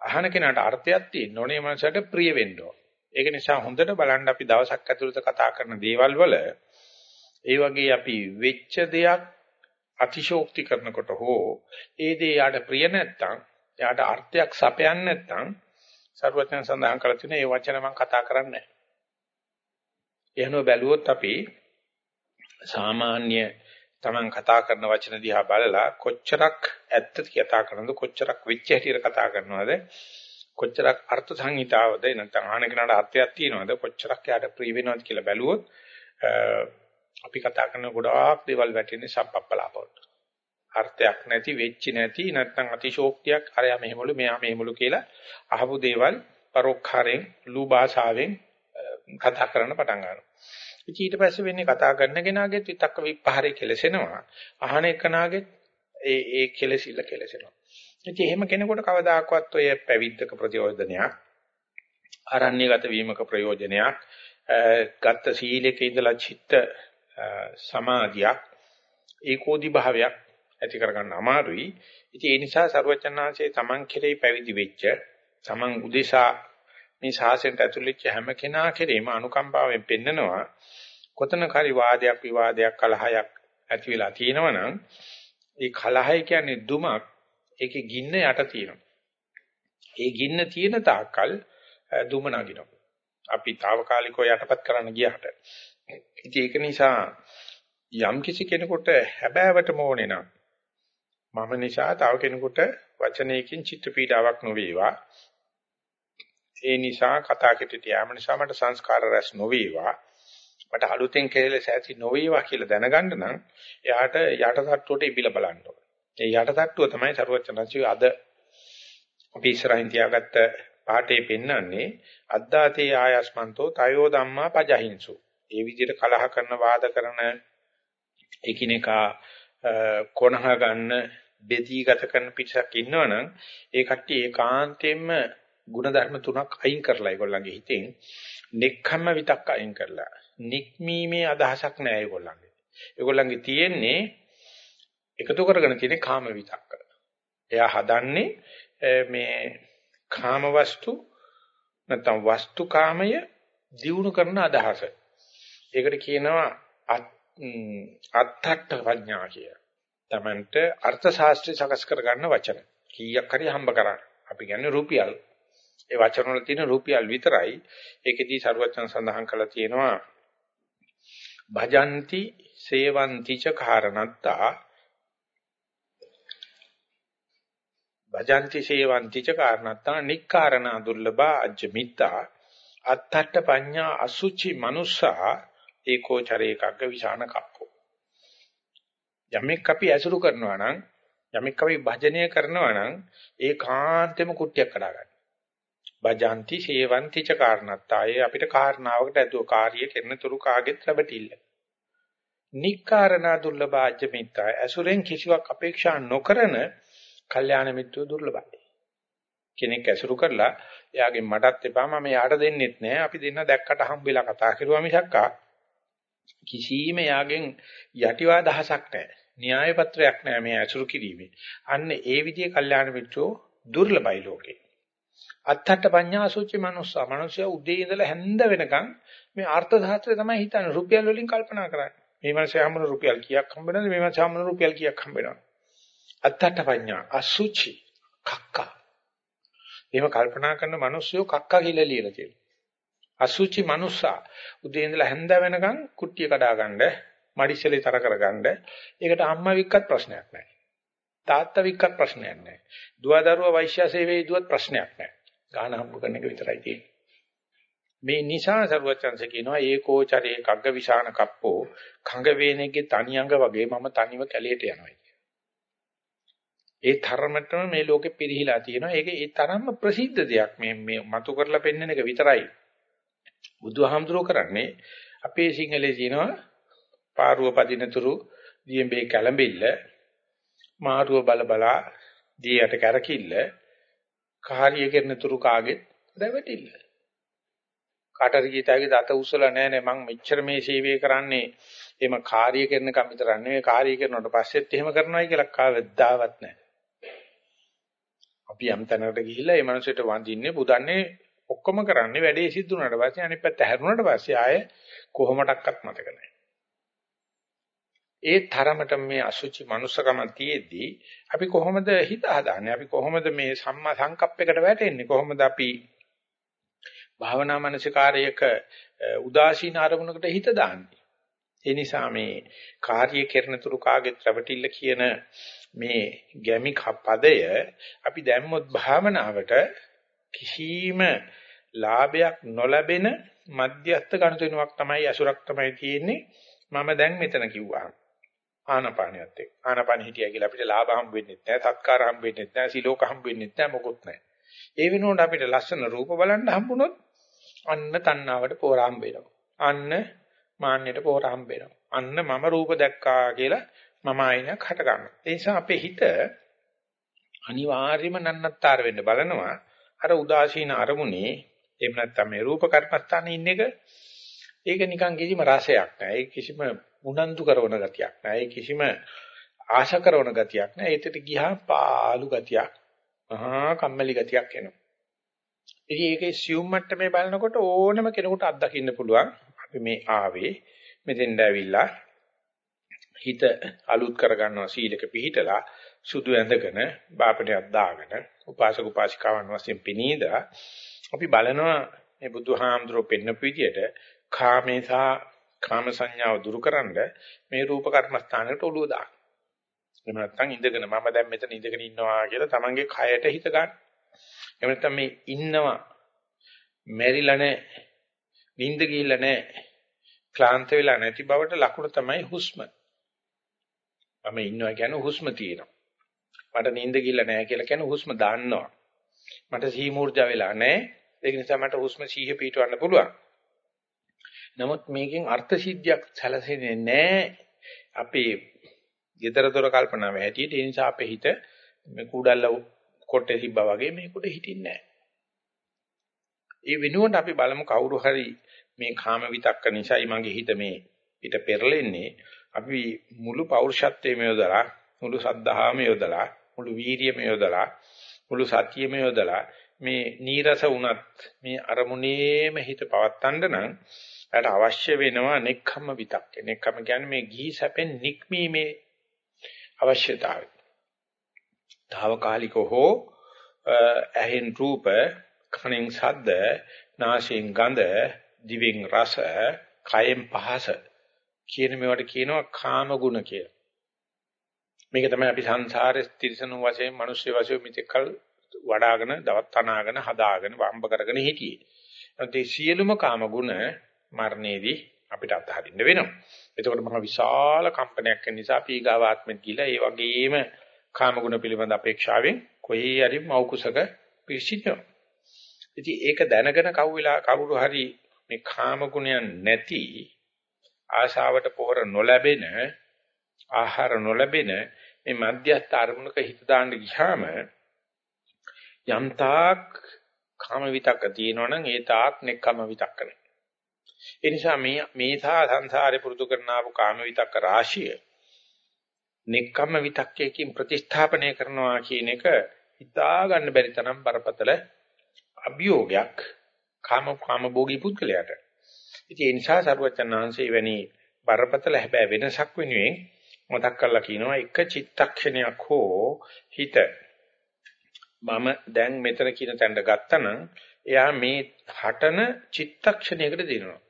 අහන කෙනාට අර්ථයක් තියෙන්න ඕනේ. ඒ මනුස්සයාට ප්‍රිය වෙන්න ඕනේ. ඒක නිසා හොඳට බලන්න අපි දවසක් ඇතුළත කතා කරන දේවල් වල ඒ වගේ අපි වෙච්ච දෙයක් අතිශෝක්ති කරනකොට හෝ ඒ දේ යාට ප්‍රිය නැත්තම් යාට අර්ථයක් සපයන්නේ නැත්තම් සර්වඥයන් සඳහන් කරලා තියෙන මේ වචන මම කතා කරන්නේ නැහැ. එහෙනම් බැලුවොත් අපි සාමාන්‍ය Taman කතා කරන වචන දිහා බලලා කොච්චරක් ඇත්ත කතා කරනවද? කොච්චරක් වෙච්ච හැටියට කතා කරනවද? කොච්චරක් අර්ථ සංහිතාවද? නැත්නම් ආහන කෙනාට අර්ථයක් තියෙනවද? කොච්චරක් යාට ප්‍රිය වෙනවද කියලා බැලුවොත් අපි කතා කරන ගොඩාක් දේවල් වැටෙන්නේ සම්පප්පලාපවලට. අර්ථයක් නැති වෙච්ච නැති නැත්නම් අතිශෝක්තියක් අරයා මෙහෙමලු මෙයා මෙහෙමලු කියලා අහපු දේවල් පරෝක්ඛාරයෙන් ලූ භාෂාවෙන් කතා කරන්න පටන් ගන්නවා. ඊට පස්සේ වෙන්නේ කතා කරන කෙනාගෙත් විතක්ක විපහාරේ කෙලසෙනවා. අහන එකනාගෙත් ඒ ඒ කෙලසිල්ල කෙලසෙනවා. ඉතින් එහෙම කෙනෙකුට කවදාකවත් ඔය පැවිද්දක ප්‍රතිෝධනයක් ආරණ්‍යගත වීමක ප්‍රයෝජනයක් ගත්ත සීලයක ඉඳලා චිත්ත සමාධියක් ඒකෝදි භාවයක් ඇති කරගන්න අමාරුයි. ඉතින් ඒ නිසා සරුවචනාංශයේ Taman කෙරෙහි පැවිදි වෙච්ච Taman උදෙසා මේ ශාසනයට ඇතුළු වෙච්ච හැම කෙනා කෙරෙහිම අනුකම්පාවෙන් පෙන්නනවා කොතනක හරි වාදයක් විවාදයක් කලහයක් ඇති වෙලා තියෙනවනම් ඒ කලහය කියන්නේ දුමක්. ඒකේ ගින්න යට තියෙනවා. ඒ ගින්න තියෙන තාක්කල් දුම නගිනවා. අපි తాවකාලිකව යටපත් කරන්න ගියාට. ඉතින් ඒක නිසා යම් කිසි කෙනෙකුට හැබෑවටම ඕනේ නම් මම නිසා තව කෙනෙකුට වචනයකින් චිත්ත පීඩාවක් නොවේවා. ඒ නිසා කතා කෙටිට යාම නිසා මට සංස්කාර රැස් නොවේවා. මට අලුතෙන් කෙරෙලස ඇති නොවේවා කියලා දැනගන්න නම් එයාට යටටට්ටුවට ඉබිලා බලන්න ඕනේ. ඒ යටටට්ටුව තමයි සරුවචනංශي අද අපි ඉස්සරහින් තියාගත්ත පාඩේ පෙන්වන්නේ අද්දාතේ ආයස්මන්තෝ තයෝ ධම්මා පජහින්සු. ඒ විදිහට කලහ කරන වාද කරන එකිනෙකා කොනහ ගන්න බෙදී ගත කරන පිටසක් ඉන්නවනම් ඒ කට්ටිය ඒකාන්තයෙන්ම ಗುಣධර්ම තුනක් අයින් කරලා ඒගොල්ලන්ගේ හිතෙන් නෙක්ඛම්ම විතක් අයින් කරලා නික්මීමේ අදහසක් නෑ ඒගොල්ලන්ගේ. ඒගොල්ලන්ගේ තියෙන්නේ එකතු කරගෙන තියෙන කාම විතක්ක. එයා හදන්නේ මේ කාම වස්තු නැත්නම් වස්තු කාමය දියුණු කරන අදහස. ඒකට කියනවා අත්ථට්ඨ ප්‍රඥා කියලා. තමන්ට අර්ථ ශාස්ත්‍රය සකස් කරගන්න වචන. කීයක් හරි හම්බ කරා. අපි කියන්නේ රුපියල්. ඒ වචන වල තියෙන රුපියල් විතරයි. ඒකෙදී සරුවචන සඳහන් කළා තියෙනවා භජಂತಿ සේවಂತಿ ච කාරණත්තා භජಂತಿ සේවಂತಿ ච කාරණත්තා නික්කාරණ දුර්ලභ අජ්ජමිත්තා අත්තට්ඨ පඤ්ඤා අසුචි මනුස්සා ඒකෝචරේ කග්ග විසාන කප්පෝ යමෙක් අපි ඇසුරු කරනවා නම් යමෙක් අපි භජනය කරනවා නම් ඒ කාන්තෙම කුට්ටියක් කඩා ගන්න. භජಂತಿ සේවಂತಿ ච කාරණත්තා ඒ අපිට කාරණාවකට ඇදුව කාර්යය කරන තුරු කාගෙත් රැවටිල්ල. නික්කාරණා දුර්ලභාජ්‍ය මිත්තා ඇසුරෙන් කිසිවක් අපේක්ෂා නොකරන කල්යාණ මිත්‍රෝ දුර්ලභයි. කෙනෙක් ඇසුරු කරලා එයාගෙන් මටත් එපා මම යාට දෙන්නෙත් නෑ අපි දෙන්න දැක්කට හම්බෙලා කතා කරුවා මිසක්කා කිසිම යාගෙන් යටිවාදහසක් නෑ. න්‍යාය පත්‍රයක් නෑ මේ ඇසුරු කිරීමේ. අන්න ඒ විදිහේ කල්යාණ මිත්‍රෝ දුර්ලභයි ලෝකේ. අත්තට පඤ්ඤා සුචි මනුස්සා. මනුස්සයා උදේ ඉඳලා හැන්ද වෙනකන් මේ අර්ථ ශාස්ත්‍රය තමයි හිතන්නේ. රුපියල් වලින් කල්පනා කරන්නේ. මේ මාසේ හම්බුන රුපියල් කීයක් හම්බ වෙනවද? මේ මාසේ හම්බුන රුපියල් කීයක් හම්බ වෙනවද? අත්තට පඤ්ඤා අසුචි කක්කා. එහෙම කල්පනා කරන මිනිස්සුયો කක්කා කියලා ලියලා තියෙනවා. අසුචි මනුස්සා උදේ ඉඳලා හැන්ද වෙනකන් කුට්ටිය කඩා ගන්න, මඩිස්සලේ තර කරගන්න. ඒකට අම්මා වික්කත් ප්‍රශ්නයක් නැහැ. තාත්තා වික්කත් ප්‍රශ්නයක් නැහැ. දුව දරුවා වෛශ්‍ය සේවයේ දුවත් ප්‍රශ්නයක් නැහැ. ගාන හම්බ කරන එක විතරයි තියෙන්නේ. මේ නිසා සරුවචන්ස කියනවා ඒකෝචරේ කග්ග විසාන කප්පෝ කඟ වේනෙගේ තනි අඟ වගේ මම තනිව කැලයට යනවා ඒ තරමටම මේ ලෝකෙ පිරිහිලා තියෙනවා. ඒක ඒ තරම්ම ප්‍රසිද්ධ දෙයක්. මේ මේ මතු කරලා පෙන්වන එක විතරයි. බුදුහාමුදුරුවෝ කරන්නේ අපේ සිංහලේ කියනවා පාරුව පදිනතුරු දියෙඹේ කැළඹිල්ල මාරුව බල බලා දියට කැරකිල්ල කාර්ය කරන තුරු කාගෙත් දැවටිල්ල. කාටරි ගීතයේ දත උසලා නෑ නෑ මං මෙච්චර මේ සේවය කරන්නේ එහෙම කාර්ය කරන කම විතර නෙවෙයි කාර්ය කරනකොට පස්සෙත් එහෙම කරනවායි කියලා කවදාවත් නෑ. අපි යම් තැනකට ගිහිල්ලා ඒ මනුස්සයට වඳින්නේ පුදන්නේ ඔක්කොම කරන්නේ වැඩේ සිද්ධ වුණාට පස්සේ අනිත් පැත්ත හැරුණාට පස්සේ ආයේ කොහොමඩක්වත් මතක නැහැ. ඒ තරමට මේ අසුචි මනුස්සකම තියේදී අපි කොහොමද හිත හදාන්නේ? අපි කොහොමද මේ සම්මා සංකප්පයකට වැටෙන්නේ? කොහොමද අපි භාවනා මනසිකාරයක උදාසීන අරමුණකට හිත දාන්නේ? ඒ නිසා මේ කාර්ය කරන තුරු කාගෙත් රැවටිල්ල කියන මේ ගැමි පදය අපි දැම්මොත් භාවනාවට කිසිම ලාභයක් නොලැබෙන මධ්‍යස්ථ ගණතුණුවක් තමයි අසුරක් තමයි තියෙන්නේ. මම දැන් මෙතන කිව්වා. ආනපානියත් එක්ක. ආනපාන හිටියා කියලා අපිට ලාභ හම්බ වෙන්නේ නැහැ සත්කාර හම්බ වෙන්නේ නැහැ සිලෝක හම්බ වෙන්නේ නැහැ මොකුත් නැහැ. ඒ වෙනුවට අපිට ලස්සන රූප බලන්න හම්බුනොත් අන්න තණ්හාවට පෝර හම්බ වෙනවා. අන්න මාන්නයට පෝර හම්බ වෙනවා. අන්න මම රූප දැක්කා කියලා මම ආයනක් හට ගන්නවා. ඒ නිසා අපේ හිත අනිවාර්යයෙන්ම නන්නත්තර වෙන්න බලනවා. අර උදාසීන අරමුණේ එහෙම නැත්නම් මේ රූප කර්මස්ථානයේ ඉන්න එක ඒක නිකන් කිසිම රසයක් නැහැ. ඒක කිසිම උනන්දු කරන ගතියක් නැහැ. ඒක කිසිම ආශා කරන ගතියක් නැහැ. ඒකට ගියා පාළු ගතියක්. මහා කම්මැලි ගතියක් එනවා. ඉතින් ඒකේ සියුම් මට්ටමේ බලනකොට ඕනම කෙනෙකුට අත්දකින්න පුළුවන්. අපි මේ ආවේ මෙතෙන්ද ඇවිල්ලා හිත අලුත් කරගන්නවා සීලක පිහිටලා සුදු ඇඳගෙන බාපණයක් දාගෙන උපාසක උපාසිකාවන් වශයෙන් පිනීදා අපි බලනවා මේ බුදුහාමුදුරුවෝ පෙන්නපු විදියට කාමේසා කාම සංඥාව දුරුකරනද මේ රූප කර්මස්ථානයට ඔළුව දාන්න. එහෙම නැත්නම් ඉඳගෙන මම දැන් මෙතන ඉඳගෙන ඉන්නවා කියලා තමන්ගේ කයට හිත ගන්න. එහෙම නැත්නම් මේ ඉන්නවා මෙරිලා නැහැ. නිින්ද ගිහිල්ලා නැහැ. ක්ලාන්ත වෙලා නැති බවට ලකුණ තමයි හුස්ම. මම ඉන්නවා කියන්නේ හුස්ම තියෙනවා. මට නිින්ද ගිහිල්ලා නැහැ කියලා කියන්නේ හුස්ම දාන්නවා. මට සීමූර්ජා වෙලා නැහැ. ඒක නිසා මට හුස්ම සීහ පිටවන්න පුළුවන්. නමුත් මේකෙන් අර්ථ සිද්ධියක් සැලසෙන්නේ නැහැ. අපේ ඊතරතර කල්පනාව හැටියට ඒ නිසා අපේ හිත මේ කුඩල්ල කොටේ තිබ්බා වගේ මේකට හිටින්නේ නැහැ. ඒ වෙනුවට අපි බලමු කවුරු හරි මේ කාම විතක්ක නිසායි මගේ හිත මේ පිට පෙරලෙන්නේ. අපි මුළු පෞරුෂත්වයේම යොදලා, මුළු සද්ධාම යොදලා, මුළු වීරියම යොදලා, මුළු සතියෙම යොදලා මේ නීරස වුණත් මේ අරමුණේම හිත පවත්තන්න නම් එයාට අවශ්‍ය වෙනවා නෙක්ඛම්ම විතක්ක. නෙක්ඛම්ම කියන්නේ මේ ගිහි සැපෙන් නික්මීමේ අවශ්‍යතාවය. తాවකාලික හෝ ඇහෙන් රූප කනෙන් ශබ්ද, නාසයෙන් ගඳ, දිවෙන් රස, කයෙන් පහස කියන මේවට කියනවා කාම ගුණ කියලා. මේක තමයි අපි සංසාරේ තිරසනු වශයෙන්, මිනිස්සු වශයෙන් මෙතෙක්කල් වඩාගෙන, දවත් තනාගෙන, හදාගෙන, වම්බ කරගෙන හිටියේ. ඒ සියලුම කාම ගුණ මරණයේදී අපිට අත්හරින්න වෙනවා. එතකොට මහ විශාල කම්පනයක් වෙන නිසා අපි ඊගාවාත්මෙත් ගිලා ඒ වගේම කාම ගුණ පිළිබඳ අපේක්ෂාවෙන් කොහේ හරි මෞකුසක පිසිනවා. ඉතින් ඒක දැනගෙන කවුලා කවුරු හරි මේ කාම ගුණයන් නැති ආශාවට පොහොර නොලැබෙන ආහාර නොලැබෙන මේ මධ්‍යස්ථ අරමුණක හිත දාන්න ගියාම යම්තාක් කාම විතක්ක තියෙනවනම් ඒ තාක් නෙක්කම විතක්ක නැහැ. ඒ නිසා මේ මේසා සංසාරේ පුරුදු කරන ආපු කාම විතක්ක රාශිය නෙක්කම විතක්කයකින් ප්‍රතිස්ථාපනය කරනවා කියන එක හිතා ගන්න බැරි තරම් බරපතල අභියෝගයක් කාම කාම භෝගී පුද්ගලයාට. ඉතින් ඒ නිසා සරුවචනාංශේ වැනි බරපතල හැබැයි වෙනසක් වෙනුවෙන් මතක් කරලා කියනවා එක චිත්තක්ෂණයක් හෝ හිත මම දැන් මෙතන කියන තැනට ගත්තනම් එයා මේ හටන චිත්තක්ෂණයකට දිනනවා.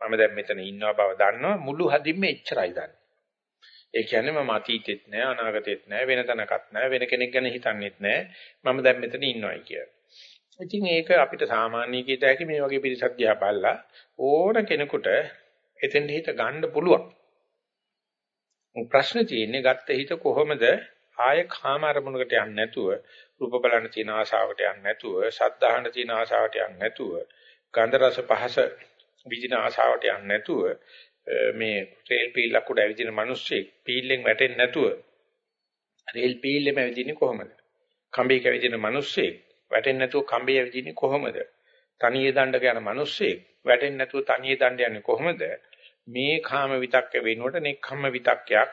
මම දැන් මෙතන ඉන්නවා බව දන්නවා මුළු හදින්ම එච්චරයි දන්නේ. ඒ කියන්නේ මම අතීතෙත් නෑ අනාගතෙත් නෑ වෙන තැනකත් නෑ වෙන කෙනෙක් ගැන හිතන්නෙත් නෑ මම දැන් මෙතන ඉන්නවයි කියලා. ඉතින් ඒක අපිට සාමාන්‍ය කීත හැකි මේ වගේ පිරිසක් දිහා බලලා ඕන කෙනෙකුට එතෙන් හිත ගන්න පුළුවන්. ප්‍රශ්න තියෙන්නේ ගත්ත හිත කොහොමද ආය කාම අරමුණකට යන්නේ නැතුව රූප බලන්න තියෙන ආශාවට යන්නේ නැතුව ශබ්දහන්න තියෙන ආශාවට යන්නේ නැතුව ගන්ධ රස පහස විඳින ආශාවට යන්නේ නැතුව මේ රේල් පීලක් උඩ ඇවිදින මිනිස්සෙක් පීල්ලෙන් වැටෙන්නේ නැතුව රේල් පීල්ලෙම ඇවිදින්නේ කොහොමද? කම්බියක ඇවිදින මිනිස්සෙක් වැටෙන්නේ නැතුව කම්බේ ඇවිදින්නේ කොහොමද? තනියේ දණ්ඩක යන මිනිස්සෙක් වැටෙන්නේ නැතුව තනියේ දණ්ඩ යන්නේ කොහොමද? මේ කාම විතක්ක වෙනුවට නෙක්ඛම්ම විතක්කයක්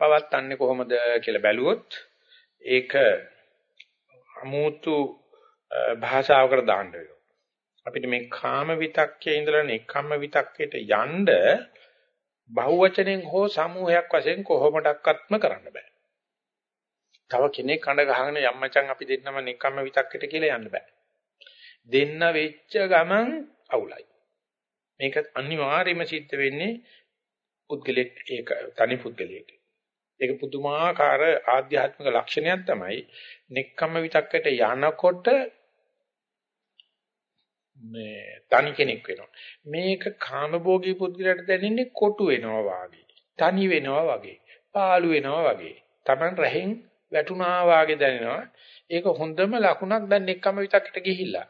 පවත්න්නේ කොහොමද කියලා බැලුවොත් ඒක අමුතු භාෂාවකට දාන්න වෙනවා. අපිට මේ කාම විතක්කේ ඉඳලා නෙක්ඛම්ම විතක්කේට යන්න බහුවචනෙන් හෝ සමූහයක් වශයෙන් කොහොමඩක්වත්ම කරන්න බෑ. තව කෙනෙක් කඳ ගහගෙන යම්මචන් අපි දෙන්නම නිකම්ම විතක්කෙට කියලා යන්න බෑ. දෙන්න වෙච්ච ගමන් අවුලයි. මේක අනිවාර්යයෙන්ම සිද්ධ වෙන්නේ පුද්ගලෙක් ඒක තනි පුද්ගලයෙක්. ඒක පුදුමාකාර ආධ්‍යාත්මික ලක්ෂණයක් තමයි නික්කම්ම විතක්කයට යනකොට මේ තනි කෙනෙක් වෙනවා. මේක කාමභෝගී පුද්ගලයාට දැනෙන්නේ කොටු වෙනවා වාගේ. තනි වෙනවා වගේ. පාළු වෙනවා වගේ. Taman රහෙන් වැටුණා වාගේ දැනෙනවා. ඒක හොඳම ලකුණක් දැන් එක්කම විතක්කට ගිහිල්ලා.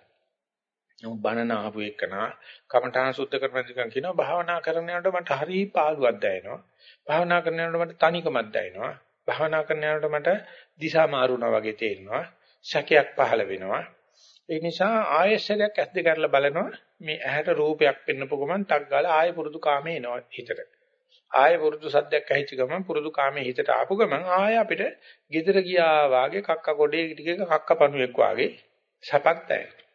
නමුත් බණන ආපු එකනා කමඨාන සුද්ධ කරන දිගන් කියනවා භාවනා කරන යනකොට මට හරි පාළුවක් දැනෙනවා. භාවනා කරන යනකොට මට තනිකමක් දැනෙනවා. භාවනා කරන යනකොට මට දිශා මාරුණා වගේ තේරෙනවා. ශකයක් පහළ වෙනවා. ඒ නිසා ආයෙසලයක් ඇස් දෙක කරලා බලනවා මේ ඇහැට රූපයක් පෙන්නපු ගමන් ටක් ගාලා ආයෙ පුරුදු කාමේ එනවා හිතට. ආය පුරුදු සද්දයක් ඇහිච්ච ගමන් පුරුදු කාමයේ හිතට ආපු ගමන් ආය අපිට gedara ගියා වාගේ කක්ක ගොඩේ ටිකක කක්ක පණුවෙක් වාගේ සපක් දැනෙනවා.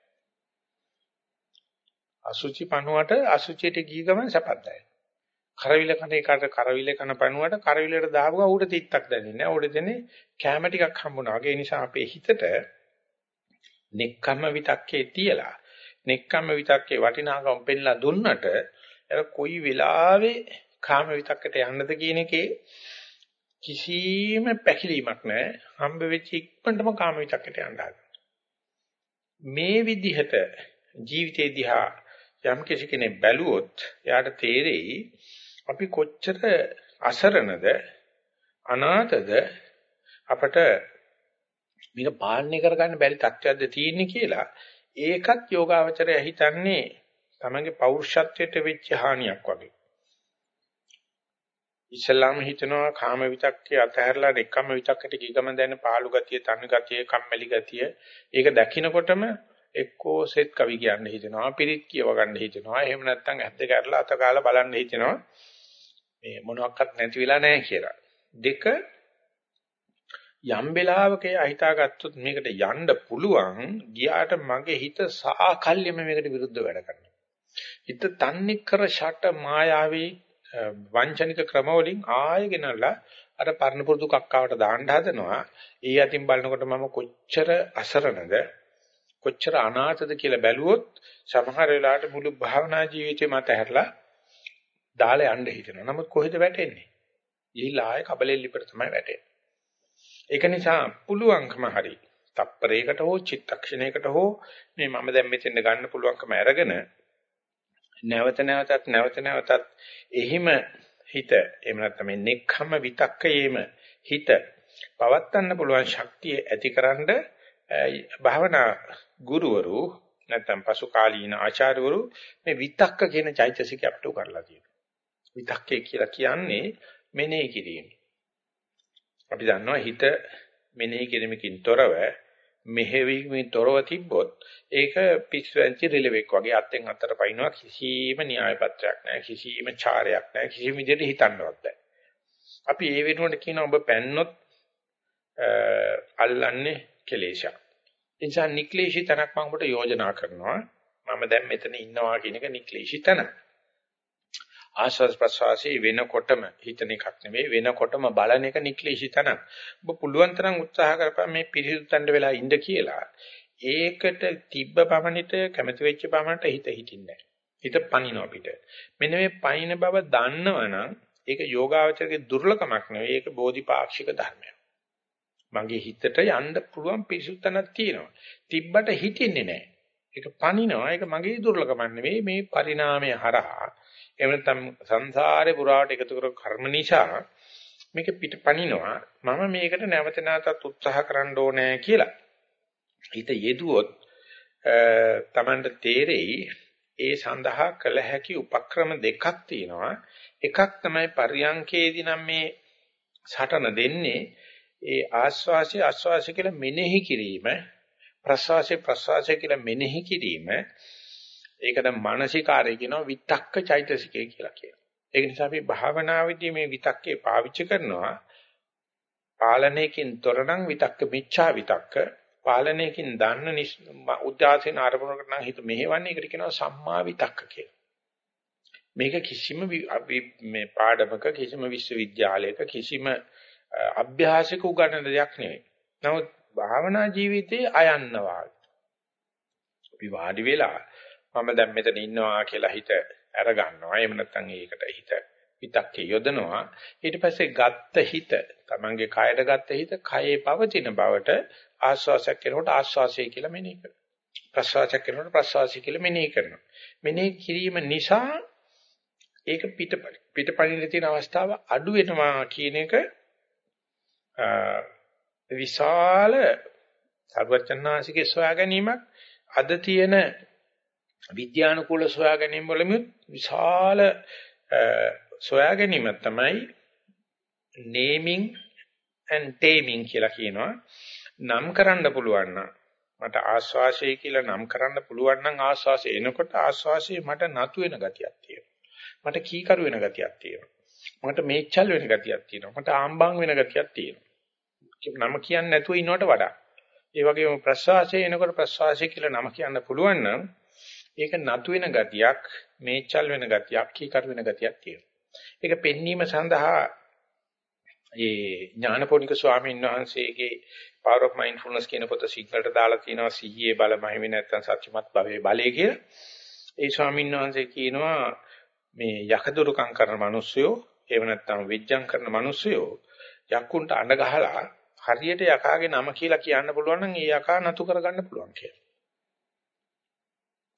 අසුචි පණුවට අසුචියට ගිය ගමන් සපක් දැනෙනවා. කරවිල කන එකට කරවිල කන පණුවට කරවිලට දාපුවා ඌට තිත්තක් දැනෙන්නේ නැහැ. ඌට දෙන්නේ කැම ටිකක් හම්බුනා. ඒ නිසා අපේ හිතට නෙක්කම්ම විතක්කේ තියලා නෙක්කම්ම විතක්කේ වටිනාකම පෙන්ලා දුන්නට අර කොයි වෙලාවෙ කාම විතක්කට යන්නද කියන එකේ කිසිම පැකිලීමක් නැහැ. හම්බ වෙච්ච ඉක්මනටම කාම විතක්කට යන්න මේ විදිහට ජීවිතේ දිහා යම් කෙනෙක් බැලුවොත් එයාට තේරෙයි අපි කොච්චර අසරණද අනාථද අපට මේක පාලනය කරගන්න බැරි තත්ත්වයක්ද තියෙන්නේ කියලා ඒකත් යෝගාවචරය හිතන්නේ තමන්ගේ පෞරුෂත්වයට වෙච්ච හානියක් වගේ. ඉස්ලාම හිතනවා කාම විතක්කේ අතහැරලා දෙකම විතක්කට ගිගම දැන පාළු ගතිය, තනු ගතිය, කම්මැලි ගතිය. ඒක දකිනකොටම එක්කෝ සෙත් කවි කියන්න හිතෙනවා, පිරිත් කියව ගන්න හිතෙනවා. එහෙම නැත්නම් ඇද්ද කරලා අත කාලා බලන්න හිතෙනවා. මේ මොනවත් නැති වෙලා නැහැ කියලා. දෙක යම් වෙලාවක අහිතාගත්තොත් මේකට යන්න පුළුවන් ගියාට මගේ හිත සාකල්යෙම මේකට විරුද්ධ වැඩ කරනවා. හිත තන්නේ කර ෂට මායාවී වංචනික ක්‍රම වලින් ආයෙ ගෙනල්ලා අර පරණ පුරුදු කක්කාවට දාන්න හදනවා. ඒ අතින් බලනකොට මම කොච්චර අසරණද කොච්චර අනාථද කියලා බැලුවොත් සමහර වෙලාවට මුළු භාවනා ජීවිතේ මත හැරලා දාලා යන්න හිතෙනවා. නමුත් කොහෙද වැටෙන්නේ? ගිහිල්ලා ආයෙ කබලෙල් ලිපට තමයි වැටෙන්නේ. ඒක නිසා පුළුවන්කම හරි. තප්පරයකට හෝ චිත්තක්ෂණයකට හෝ මේ මම දැන් මෙතෙන්ද ගන්න පුළුවන්කම අරගෙන නැවත නැවතත් නැවත නැවතත් එහිම හිත එහෙම නැත්නම් මේ නෙක්ඛම විතක්කයේම හිත පවත්වන්න පුළුවන් ශක්තිය ඇතිකරනද භාවනා ගුරුවරු නැත්නම් පසු කාලීන ආචාර්යවරු මේ විතක්ක කියන චෛතසිකය අපිට කරලා තියෙනවා. විතක්කේ කියලා කියන්නේ මෙනෙහි කිරීම. අපි දන්නවා හිත මෙනෙහි කිරීමකින් තොරව මෙහෙවීමෙන් තොරව තිබ්බොත් ඒක පිස්සුවෙන්චි රිලෙවෙක් වගේ අත්ෙන් අතට පයින්නවා කිසිම න්‍යාය පත්‍රයක් නැහැ කිසිම චාරයක් නැහැ කිසිම විදිහට හිතන්නවත් බෑ. අපි ඒ වෙනුවට කියන ඔබ පැන්නොත් අල්ලන්නේ කෙලේශයක්. ඒ නිසා නික්ලේශී තනක් මම ඔබට යෝජනා කරනවා. මම දැන් මෙතන ඉන්නවා කියන එක නික්ලේශී තනක්. ආස්වාද ප්‍රසවාසී වෙනකොටම හිතන එකක් නෙවෙයි වෙනකොටම බලන එක නික්ලේශී තනක්. ඔබ පුළුවන් තරම් උත්සාහ කරපන් මේ පිරිසිදු තණ්ඩ වෙලා ඉන්න කියලා. ඒකට තිබ්බ පමණිට කැමති වෙච්ච පමණට හිත හිටින්නේ හිත පනිනවා පිට. මෙන්න මේ පයින් බව දන්නවනම් ඒක යෝගාවචරයේ දුර්ලභමක් නෙවෙයි ඒක බෝධිපාක්ෂික ධර්මයක්. මගේ හිතට යන්න පුළුවන් පිසුතනක් තියෙනවා. තිබ්බට හිටින්නේ නැහැ. ඒක පනිනවා. ඒක මගේ දුර්ලභමක් නෙවෙයි මේ පරිණාමය හරහා එහෙම නැත්නම් සංසාරේ පුරාට එකතු කරපු කර්ම නිසා මේක පිටපනිනවා මම මේකට නැවත නැවතත් උත්සාහ කරන්න ඕනේ කියලා. හිත යෙදුවොත් තමන්ට තේරෙයි ඒ සඳහා කළ හැකි උපක්‍රම දෙකක් තියෙනවා. එකක් තමයි පරියංකේදී නම් මේ සටන දෙන්නේ ඒ ආස්වාසිය ආස්වාසිය කියලා මෙනෙහි කිරීම ප්‍රසවාසය ප්‍රසවාසය කියලා මෙනෙහි කිරීම ඒකට මානසිකාරය කියනවා විතක්ක චෛතසිකය කියලා කියනවා. ඒක නිසා අපි භාවනාවේදී මේ විතක්කේ පාවිච්චි කරනවා පාලනයකින් තොරනම් විතක්ක මිච්ඡා විතක්ක පාලනයකින් දන්න උද්දාසීන ආරමුණකට නම් හිත මෙහෙවන්නේ ඒකට කියනවා සම්මා විතක්ක කියලා. මේක කිසිම මේ පාඩමක කිසිම විශ්වවිද්‍යාලයක කිසිම අභ්‍යාසික උගන්වන දෙයක් නෙවෙයි. නමුත් භාවනා ජීවිතේ අයන්නවා. අපි වාඩි වෙලා මම දැන් මෙතන ඉන්නවා කියලා හිත අර ගන්නවා. එහෙම නැත්නම් ඒකට හිත විතක්කේ යොදනවා. ඊට පස්සේ ගත්ත හිත, Tamange කයයට ගත්ත හිත කයේ පවතින බවට ආස්වාසයක් කරනකොට ආස්වාසය කියලා මෙනෙහි කරනවා. ප්‍රස්වාසයක් කරනකොට ප්‍රස්වාසය කියලා මෙනෙහි කරනවා. මෙනෙහි කිරීම නිසා ඒක පිට පිටපණින තියෙන අවස්ථාව අඩු වෙනවා කියන එක විශාල සර්වචන්නාසිකේ සොයා ගැනීමක් අද තියෙන විද්‍යානුකූල සොයා ගැනීම වලමුත් විශාල සොයා ගැනීම තමයි naming and taming කියලා කියනවා. නම් කරන්න පුළුවන් නම් මට ආස්වාසය කියලා නම් කරන්න පුළුවන් නම් ආස්වාසය එනකොට ආස්වාසය මට නතු වෙන ගතියක් තියෙනවා. මට කීකරු වෙන ගතියක් තියෙනවා. මට මේචල් වෙන ගතියක් තියෙනවා. මට ආම්බන් වෙන ගතියක් තියෙනවා. නම කියන්නේ නැතුව ඉන්නවට වඩා. ඒ වගේම ප්‍රසවාසය එනකොට ප්‍රසවාසය කියලා නම කියන්න පුළුවන් නම් ඒක නතු වෙන ගතියක්, මේචල් වෙන ගතියක්, කීකර වෙන ගතියක් තියෙනවා. ඒක පෙන්වීම සඳහා ඒ ඥානපෝනික ස්වාමීන් වහන්සේගේ Power of Mindfulness කියන පොත සිංහලට දාලා තියෙනවා සිහියේ බල මහිමේ නැත්තම් සත්‍යමත් භවයේ බලය කියලා. ඒ ස්වාමීන් වහන්සේ කියනවා මේ යකදුරුකම් කරන මිනිස්සුયો එහෙම නැත්තම් විඥාන් කරන මිනිස්සුયો යක්කුන්ට අඬ ගහලා හරියට යකාගේ නම කියලා කියන්න පුළුවන් නම් ඒ යකා නතු කරගන්න පුළුවන් කියලා.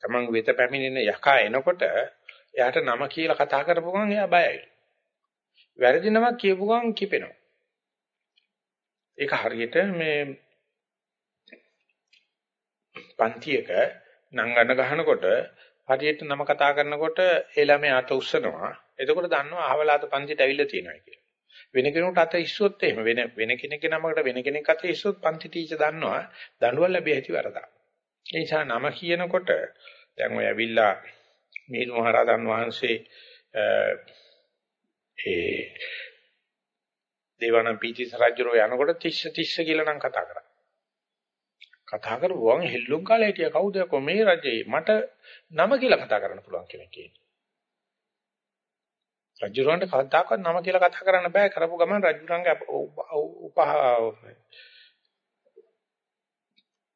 Taman වෙත පැමිණෙන යකා එනකොට එයාට නම කියලා කතා කරපු ගමන් එයා බයයි. වැරදි නමක් කියපු ගමන් කිපෙනවා. ඒක හරියට මේ පන්තියක නංගන ගහනකොට හරියට නම කතා කරනකොට ඒ ළමයා අත උස්සනවා. එතකොට දන්නවා අහවලාත පන්තියට ඇවිල්ලා තියෙනවා කියලා. වෙන කෙනෙකුට අත ඉස්සුවොත් එහෙම වෙන වෙන කෙනෙක්ගේ නමකට වෙන කෙනෙක් අත ඉස්සුවොත් පන්ති ටීචර් දන්නවා දඬුවම් ලැබිය හැටි වරදා. ඒ නිසා නම කියනකොට දැන් ඔය ඇවිල්ලා මේ මහරහතන් වහන්සේ ඒ දේවානම් පීතිස රජුරෝ යනකොට තිස්ස තිස්ස කියලා නම් කතා කරා. කතා කරපුවම හෙල්ලුම් කාලේ හිටිය කවුද කො මේ රජේ මට නම කියලා කතා කරන්න පුළුවන් කෙනෙක් කියන්නේ. රජුරවන්ට කවදාකවත් නම කියලා කතා කරන්න බෑ කරපු ගමන් රජුරන්ගේ උපහ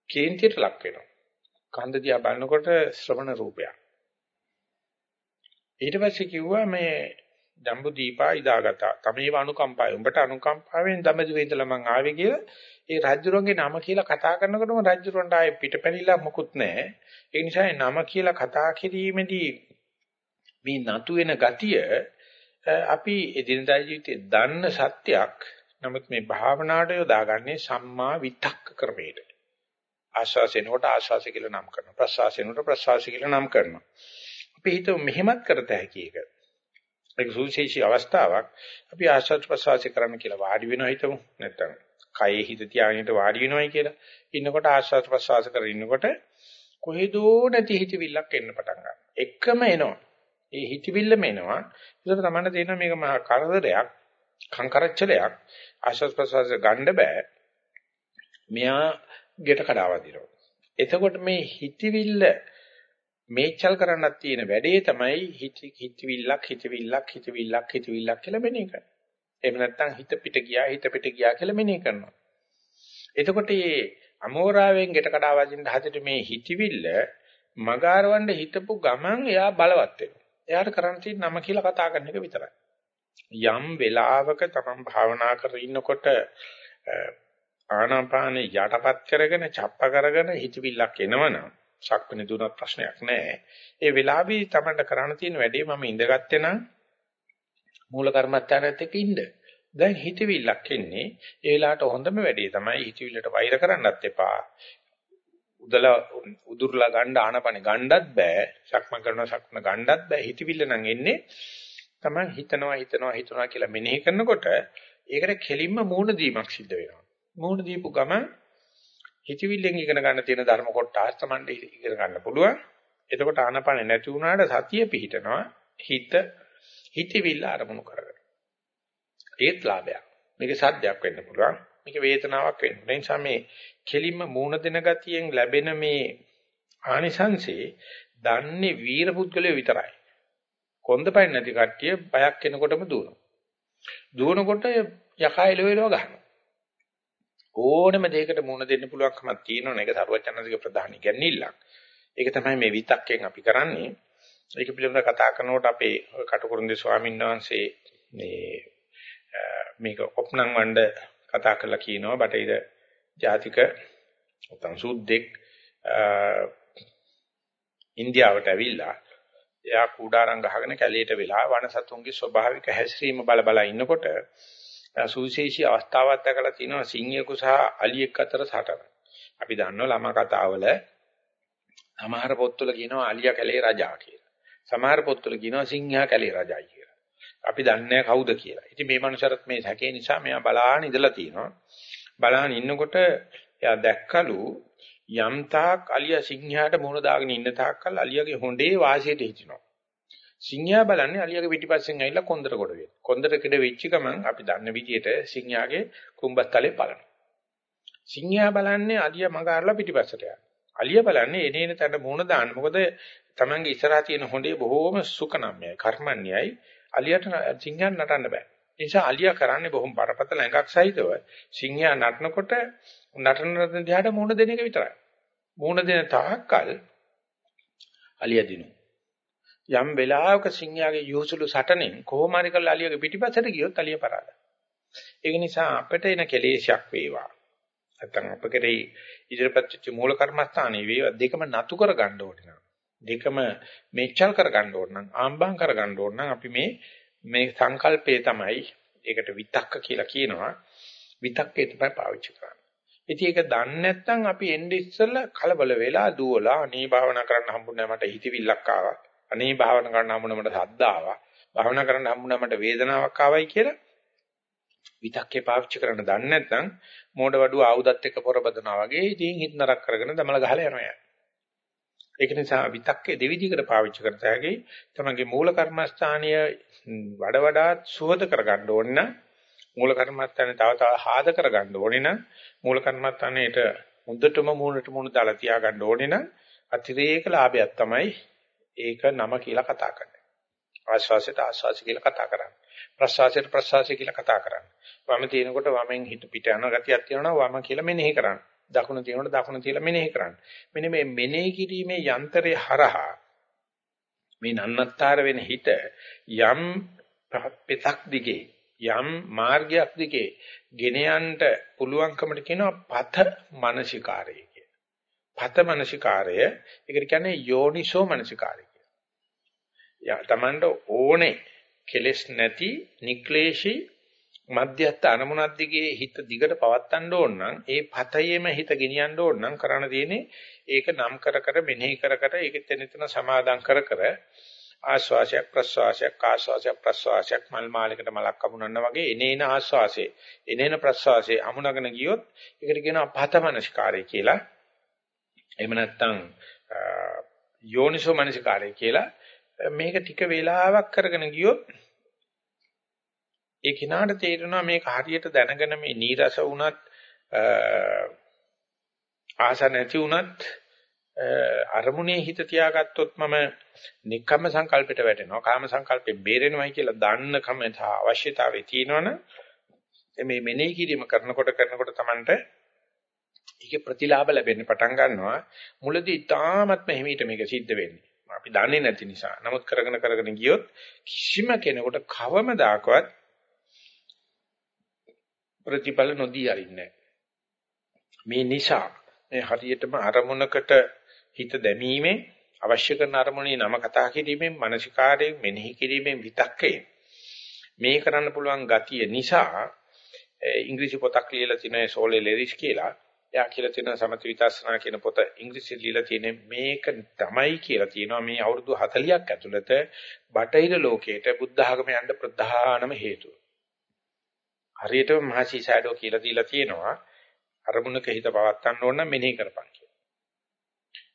කේන්තියට ලක් වෙනවා. කන්ද දිහා බලනකොට ශ්‍රවණ රූපයක්. ඊට පස්සේ කිව්වා මේ ජම්බු දීපා ඉදාගතා. තමේව අනුකම්පාවයි. උඹට අනුකම්පාවෙන් දඹදිව ඉඳලා මං ආවේ කියලා ඒ රජුරන්ගේ නම කියලා කතා කරනකොටම රජුරන්ට ආයේ පිටපැනිලා මොකුත් නැහැ. ඒ නිසා නම කියලා කතා කිරීමේදී මේ නතු වෙන ගතිය අපි එදිනදා ජීවිතේ දන්න සත්‍යයක්. නමුත් මේ භාවනාවට යොදාගන්නේ සම්මා විතක්ක ක්‍රමයට. ආශාසෙනකොට ආශාසය කියලා නම් කරනවා. ප්‍රසවාසෙනකොට ප්‍රසවාසය කියලා නම් කරනවා. අපි හිතුව මෙහෙමත් කරත හැකි එක. ඒක සුවිශේෂී අවස්ථාවක්. අපි ආශ්වාස ප්‍රශ්වාසය කරන්න කියලා වාඩි වෙනවා හිතමු. නැත්තම් කයේ හිත තියාගෙන වාඩි වෙනවයි කියලා. ඉන්නකොට ආශ්වාස ප්‍රශ්වාස කරගෙන ඉන්නකොට කොහෙදෝ නැති හිතවිල්ලක් එන්න පටන් ගන්නවා. එකම එනවා. ඒ හිතවිල්ලම එනවා. ඒකට තමයි තේරෙනවා මේක මහා කරදරයක්, කංකරච්චලයක්. ආශ්වාස ප්‍රශ්වාස ගන්න බෑ. මෙයා ගෙට කඩාවදිනවා. එතකොට මේ හිතවිල්ල මේචල් කරන්නත් තියෙන වැඩේ තමයි හිතවිල්ලක් හිතවිල්ලක් හිතවිල්ලක් හිතවිල්ලක් කියලා මෙනෙහි කරනවා. එහෙම නැත්නම් හිත පිට ගියා හිත පිට ගියා කියලා මෙනෙහි කරනවා. එතකොට මේ අමෝරාවෙන් ගෙට කඩා වදින්න හදට මේ හිතවිල්ල මගාරවන්න හිතපු ගමන් එයා බලවත් වෙනවා. එයාට කරන්න තියෙන නම කියලා කතා කරන එක විතරයි. යම් වෙලාවක තමන් භාවනා කරගෙන ඉන්නකොට ආනාපානෙ යටපත් කරගෙන ڇප්ප කරගෙන හිතවිල්ලක් එනවනම් ශක්මනේ දුනත් ප්‍රශ්නයක් නැහැ. ඒ වෙලාවේ තමන්ට කරන්න තියෙන වැඩේ මම ඉඳගත්තේ නම් මූල කර්මත්තාරයත් එක්ක ඉන්න. දැන් හිතවිල්ලක් එන්නේ ඒ වෙලාවට හොඳම වැඩේ තමයි හිතවිල්ලට වෛර කරන්නත් එපා. උදල උදුරලා ගන්න ආනපනේ ගන්නත් බෑ. ශක්ම කරනවා ශක්ම ගන්නත් බෑ. හිතවිල්ල නම් එන්නේ තමයි හිතනවා හිතනවා හිතනවා කියලා මෙනෙහි කරනකොට ඒකට කෙලින්ම මූණ දීමක් සිද්ධ වෙනවා. මූණ දීපු ගමන් හිතවිල්ලෙන් ඉගෙන ගන්න තියෙන ධර්ම කොටස් තමයි ඉගෙන ගන්න පුළුවන්. එතකොට ආනපන නැති වුණාට සතිය පිහිටනවා. හිත හිතවිල්ල අරමුණු කරගෙන. ඒත් ලාභයක්. මේක සද්දයක් වෙන්න පුළුවන්. මේක වේදනාවක් වෙන්න. ඒ නිසා මේ කෙලින්ම මූණ දෙන ගතියෙන් ලැබෙන මේ ආනිසංසේ දන්නේ වීර පුද්ගලයෝ විතරයි. කොන්දපයින් නැති කට්ටිය බයක් එනකොටම දුවනවා. දුවනකොට යකා එලව එලව ගන්නවා. ඕනම දෙයකට මුණ දෙන්න පුළුවන්කමක් තියෙනවනේ ඒක සරුවචනන්සේගේ ප්‍රධාන ඉගැන්නිල්ලක්. ඒක තමයි මේ විතක්කෙන් අපි කරන්නේ. ඒක පිළිබඳව කතා කරනකොට අපේ කටුකුරුන්දේ ස්වාමීන් වහන්සේ මේ මේක ඔප්නම් වණ්ඩ කතා කරලා කියනවා බටේර ජාතික නැත්නම් සුද්දෙක් ඉන්දියාවට ඇවිල්ලා එයා කුඩාරම් ගහගෙන කැලේට වෙලා වනසතුන්ගේ ස්වභාවික හැසිරීම බල බල ඉන්නකොට සුවිශේෂී අවස්ථාවක් දැකලා තිනවා සිංහයෙකු සහ අලියෙක් අතර සටන. අපි දන්නවා ළමා කතාවල සමහර පොත්වල කියනවා අලියා කැලේ රජා කියලා. සමහර පොත්වල කියනවා සිංහයා කැලේ රජයි කියලා. අපි දන්නේ කවුද කියලා. ඉතින් මේ මනුස්සරත් මේ සැකේ නිසා මෙයා බලාගෙන ඉඳලා තිනවා. බලාගෙන ඉන්නකොට එයා දැක්කලු යම් තාක් අලියා සිංහයාට මුණ දාගෙන ඉන්න තාක්කල් අලියාගේ හොඬේ වාසියට හිටිනවා. සිංහයා බලන්නේ අලියාගේ පිටිපස්සෙන් ඇවිල්ලා කොන්දර කොට වෙන. කොන්දර කිඩ වෙච්ච ගමන් අපි දන්න විදිහට සිංහයාගේ කුඹස්තලේ බලනවා. සිංහයා බලන්නේ අලියා මග අරලා පිටිපස්සට යනවා. අලියා බලන්නේ එනේන තැන මුණ දාන්න. මොකද Tamange ඉස්සරහා තියෙන හොඳේ බොහෝම සුකනම්යයි, කර්මන්නේයි. අලියට සිංහයන් නටන්න බෑ. ඒ නිසා අලියා කරන්නේ බොහොම බරපතල ඇඟක් සහිතව සිංහයා නටනකොට නටන නටන දිහාට මුහුණ දෙන එක විතරයි. මුහුණ දෙන තාක්කල් අලියා දිනු. යම් වෙලාවක සිංහයාගේ යොසුළු සටනෙන් කොහොම හරි කරලා අලියාගේ පිටිපස්සට ගියොත් අලියා පරාදයි. ඒක නිසා අපිට එන කෙලේශයක් වේවා. නැත්තම් අප කෙරෙහි ඉදිරිපත් වෙච්ච මූල කර්මස්ථානේ වේවා දෙකම නතු කර ගන්න ඕනේ නම් දෙකම මෙච්චල් කර ගන්න ඕන නම් ආම්බම් කර ගන්න ඕන නම් අපි මේ මේ සංකල්පේ තමයි ඒකට විතක්ක කියලා කියනවා විතක්කේ තමයි පාවිච්චි කරන්නේ. ඉතින් ඒක දන්නේ නැත්නම් අපි එන්නේ ඉස්සෙල්ලා කලබල වෙලා දුවලා අනේ භාවනා කරන්න හම්බුනේ මට හිතවිල්ලක් ආවා. අනේ භාවනා කරන්න හම්බුනේ මට සද්ද ආවා. භාවනා කරන්න හම්බුනේ මට වේදනාවක් ආවයි කියලා විතක්කේ පාවිච්චි කරන්න දන්නේ නැත්නම් මෝඩ වඩුව ආයුධත් එක්ක පොරබදනවා වගේ ඉතින් හිත නරක කරගෙන දමල ගහලා යනවා. ඒක නිසා විතක්කේ දෙවිදිහකට පාවිච්චි කරත හැකි තමගේ මූල කර්මස්ථානීය වඩ වඩාත් සුවද කරගන්න ඕන නම් මූල කර්මස්ථානේ තව තව ආද කරගන්න ඕනේ නම් මූල කර්මස්ථානේට හොඳටම මූණට මූණ දාලා තියාගන්න ඕනේ නම් අතිරේක ලාභයක් තමයි ඒක නම කියලා කතා කරන්නේ. ආශ්වාසයට ආශ්වාස කියලා කතා කරන්නේ. ප්‍රශ්වාසයට ප්‍රශ්වාසය කියලා කතා කරන්නේ. වම තියෙනකොට වමෙන් හිත පිට යන ගතියක් තියෙනවා වම කියලා මෙනෙහි කරන්නේ. දකුණ තියෙනකොට දකුණ කියලා මෙනෙහි කරන්නේ. මෙන්න මේ මෙනෙහි කිරීමේ යන්ත්‍රය හරහා මේ නන්නත්තර වෙන හිත යම් පෙතක් දිගේ යම් මාර්ගයක් දිගේ ගෙන යන්න පුළුවන්කමට කියනවා පත මනසිකාරය කියලා. පත මනසිකාරය ඒකට කියන්නේ යෝනිසෝ මනසිකාරය කියලා. යා Tamanට ඕනේ කෙලස් නැති නික්ලේශී මධ්‍යස්ථ අරමුණක් දිගේ හිත දිගට පවත්තන්න ඕන නම් ඒ පතයේම හිත ගෙනියන්න ඕන නම් කරන්න තියෙන්නේ ඒක නම් කර කර මෙනෙහි කර කර ඒක තැනතන සමාදම් කර කර ආශ්වාසයක් ප්‍රශ්වාසයක් ආශ්වාසයක් ප්‍රශ්වාසයක් මල් මාලයකට මලක් අමුණනවා වගේ එනේන ආශ්වාසයේ එනේන ප්‍රශ්වාසයේ අමුණගෙන ගියොත් ඒකට කියනවා පතමනස්කාරය කියලා. එහෙම නැත්නම් යෝනිසෝ මනසිකාරය කියලා. මේක ටික වේලාවක් කරගෙන ගියොත් ඒ කිනාට තේරෙනවා මේක හරියට දැනගෙන මේ නීරස වුණත් ආස නැති වුණත් අරමුණේ හිත තියාගත්තොත් මම නික්කම සංකල්පයට වැටෙනවා. කාම සංකල්පෙන් බේරෙනවයි කියලා දන්නකම අවශ්‍යතාවය තියෙනවනේ මේ මෙනෙහි කිරීම කරනකොට කරනකොට Tamanට ඒකේ ප්‍රතිලාභ ලැබෙන්න පටන් ගන්නවා. මුලදී තාමත්ම හිමීට මේක සිද්ධ වෙන්නේ. අපි දන්නේ නැති නිසා. නමුත් කරගෙන කරගෙන ගියොත් කිසිම කෙනෙකුට කවමදාකවත් ප්‍රතිඵල නොදී අරින්නේ මේ නිසා මේ හරියටම අරමුණකට හිත දැමීමෙන් අවශ්‍ය කරන අරමුණේ නම කතා කිරීමෙන් මානසිකාරයෙන් මෙනෙහි කිරීමෙන් විතක්කේ මේ කරන්න පුළුවන් ගතිය නිසා ඉංග්‍රීසි පොතක් ලියලා තිනේ සෝලේ ලෙරිස් කියලා එයා කියලා තියෙන සමථ විදර්ශනා කියන පොත ඉංග්‍රීසියෙන් ලියලා තියෙන මේක තමයි කියලා තියෙනවා මේ අවුරුදු 40ක් ඇතුළත බටහිර ලෝකයට බුද්ධ ආගම යන්න ප්‍රධානම හේතුව. හරියටම මහසි සෑඩෝ කියලා දීලා තියෙනවා අරමුණක හිත පවත්තන්න ඕන නම් මෙනෙහි කරපන් කියලා.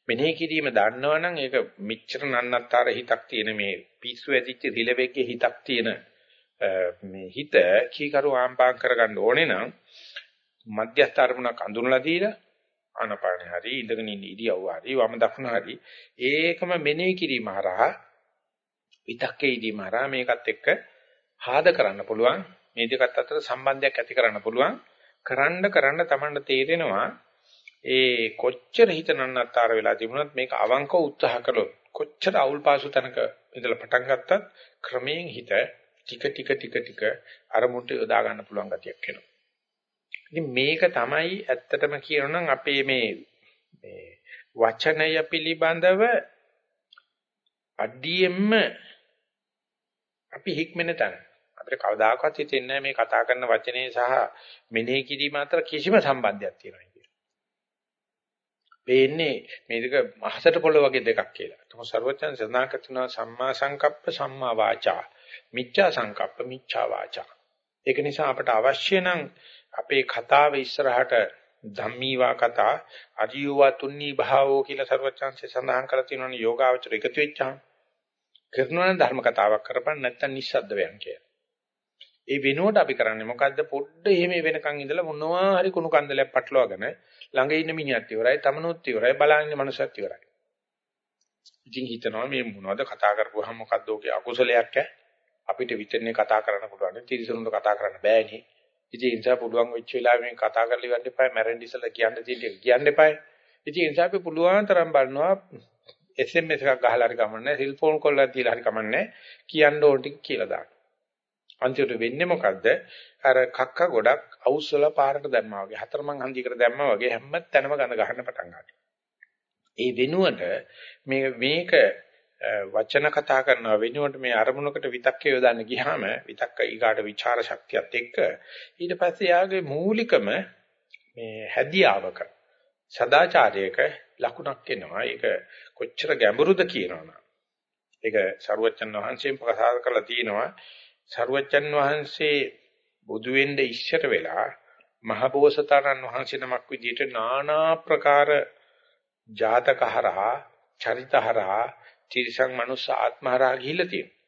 මෙනෙහි කිරීම දන්නවනම් ඒක මෙච්චර නන්නත්තර හිතක් තියෙන මේ පිස්සු ඇදිච්ච රිලෙවෙක්ගේ හිතක් තියෙන මේ හිත කීකරු ආම්පාම් කරගන්න ඕනේ නම් මධ්‍යස්ථ අරමුණක් අඳුනලා දීලා ආනපානේ හරි ඉඳගෙන ඉන්න ඉරියව්ව හරි වම දකුණ හරි ඒකම මෙනෙහි කිරීම හරහා විතක්කේ ඉදීම හරහා මේකත් එක්ක ආද කරන්න පුළුවන් මේ දෙකත් අතර සම්බන්ධයක් ඇති කරන්න පුළුවන් කරන්න කරන්න Tamanට තේරෙනවා ඒ කොච්චර හිත නන්නත්තර වෙලා තිබුණත් මේක අවංකව උත්සාහ කළොත් කොච්චර අවුල් පාසු තැනක ඉඳලා පටන් ගත්තත් ක්‍රමයෙන් හිත ටික ටික ටික ටික අරමුණට යොදා ගන්න පුළුවන් ගතියක් එනවා. ඉතින් මේක තමයි ඇත්තටම කියනනම් අපේ මේ මේ වචනය පිළිබඳව අඩියෙන්ම අපි හික්මෙන තැන. අපිට කවදාකවත් හිතෙන්නේ මේ කතා කරන වචනේ සහ මෙනෙහි කිරීම අතර කිසිම සම්බන්ධයක් තියෙනවා කියලා. වෙන්නේ මේ දෙක මහසට පොළ වගේ දෙකක් කියලා. තම සර්වචන් සඳහන් කරන සම්මා සංකප්ප සම්මා වාචා මිච්ඡා සංකප්ප මිච්ඡා වාචා. ඒක නිසා අපට අවශ්‍ය නම් අපේ කතාව ඉස්සරහට ධම්මීවා කතා අරියවා තුන්නී භාවෝ කියලා සර්වචන්සේ සඳහන් කරලා තියෙනවනේ යෝගාවචර එකතු වෙච්චාම කරනවා නම් ධර්ම කතාවක් කරපන් නැත්තම් නිස්සද්ද වෙන කියලා. ඒ වෙනුවට අපි කරන්නේ මොකද්ද පොඩ්ඩ එහෙම වෙනකන් ඉඳලා මොනවා හරි කුණු කන්දලයක් පටලවාගෙන ළඟ ඉන්න මිනිහත් ඉවරයි තමනුත් ඉවරයි බලන්නේ මනුස්සයත් ඉවරයි. ඉතින් හිතනවා මේ මොනවද කතා කරපුවාම මොකද්ද ඔකේ අකුසලයක් ඈ අපිට විතරනේ කතා කරන්න පුළුවන්. තිරිසනුන්ට කතා කරන්න බෑනේ. ඉතින් ඒ නිසා පුළුවන් වෙච්ච වෙලාවෙ මේ කතා කරලා ඉවන්න එපා. මැරෙන්න ඉස්සලා කියන්න තියෙන කියන්න එපා. ඉතින් ඒ නිසා අපි පුළුවන් තරම් බලනවා SMS එකක් ගහලා හරි කමන්නේ, සෙල් ෆෝන් කෝල් එකක් දීලා හරි කමන්නේ කියන්න ඕන ටික කියලා දාන්න. අන්තිමට වෙන්නේ මොකද්ද? අර කක්ක ගොඩක් අවුස්සලා පාරට දැම්මා වගේ, හතරමං හන්දියකට දැම්මා වගේ හැම තැනම ගඳ ගන්න පටන් ගන්නවා. ඒ වෙනුවට මේ මේක වචන කතා කරනවා වෙනුවට මේ අරමුණකට විතක්කේ යොදන්න ගියාම විතක්ක ඊගාට ਵਿਚාර ශක්තියත් එක්ක ඊට පස්සේ යාගේ මූලිකම මේ හැදියාවක සදාචාරයක ලකුණක් එනවා. ඒක කොච්චර ගැඹුරුද කියනවනම්. ඒක සරුවච්චන් වහන්සේම ප්‍රකාශ කරලා තියෙනවා. සරුවච්චන් වහන්සේ බුදු වෙන්න ඉස්සර වෙලා මහබෝසතාණන් වහන්සේ නමක් විදිහට নানা ප්‍රකාර ජාතකහරහා චරිතහරහා තිරිසන් මනුස්ස ආත්මහරහා ගිහිල්ලා තියෙනවා.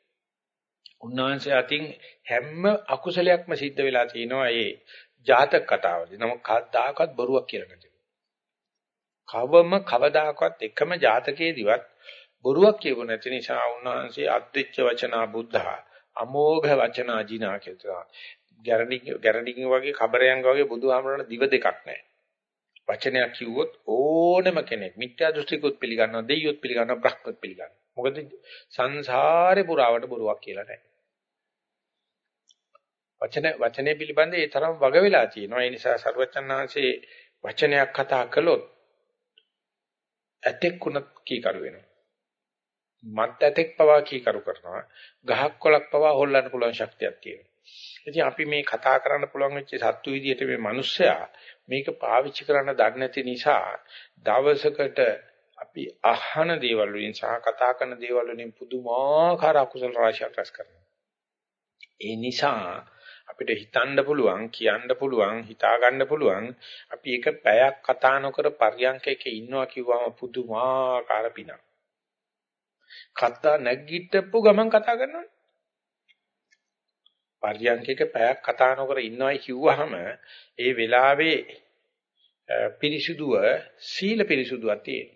උන්වහන්සේ අතින් හැම අකුසලයක්ම සිද්ධ වෙලා තිනවා ඒ ජාතක කතාවලදී. නමුත් කවදාකවත් බොරුවක් කියලා නැති. කවම කවදාකවත් එකම ජාතකයේදීවත් බොරුවක් කියව නැති නිසා උන්වහන්සේ අද්විච්ච වචනා බුද්ධා අමෝඝ වචනා ජිනා කියලා. ගැරණි ගැරණි වගේ කබරයන් වගේ බුදුහාමරණ දිව දෙකක් නැහැ. වචනයක් කිව්වොත් ඕනම කෙනෙක් මිත්‍යා දෘෂ්ටිකුත් පිළිගන්නවා දෙයියොත් පිළිගන්නවා බ්‍රහ්මත් පිළිගන්නවා. මොකද සංසාරේ පුරාවට බොරුවක් කියලා නැහැ. වචන වචනේ පිළිබඳ ඒ තරම් වග වෙලා තියෙනවා. ඒ නිසා සර්වචන්නාංශේ වචනයක් කතා කළොත් ඇතෙක් උනත් කීකරු වෙනවා. මත් ඇතෙක් පවා කීකරු කරනවා. ගහක් කොලක් පවා හොල්ලන්න පුළුවන් ශක්තියක් තියෙනවා. ඉතින් අපි මේ කතා කරන්න පුළුවන් වෙච්ච සත්තු විදියට මේ මිනිස්සයා මේක පාවිච්චි කරන්න දන්නේ නැති නිසා දවසකට අපි අහන දේවල් වලින් සහ කතා කරන දේවල් වලින් පුදුමාකාර අකුසල රාශියක් රැස් කරනවා. ඒ නිසා අපිට හිතන්න පුළුවන් කියන්න පුළුවන් හිතා ගන්න පුළුවන් අපි එක පැයක් කතා නොකර පර්යංකයක ඉන්නවා කිව්වම පුදුමාකාර පිනක්. කතා නැගිටපු ගමන් කතා කරනවනේ. පර්යංකයක පැයක් කතා නොකර ඉන්නවයි කිව්වහම ඒ වෙලාවේ පිරිසුදුව සීල පිරිසුදුවක් තියෙන.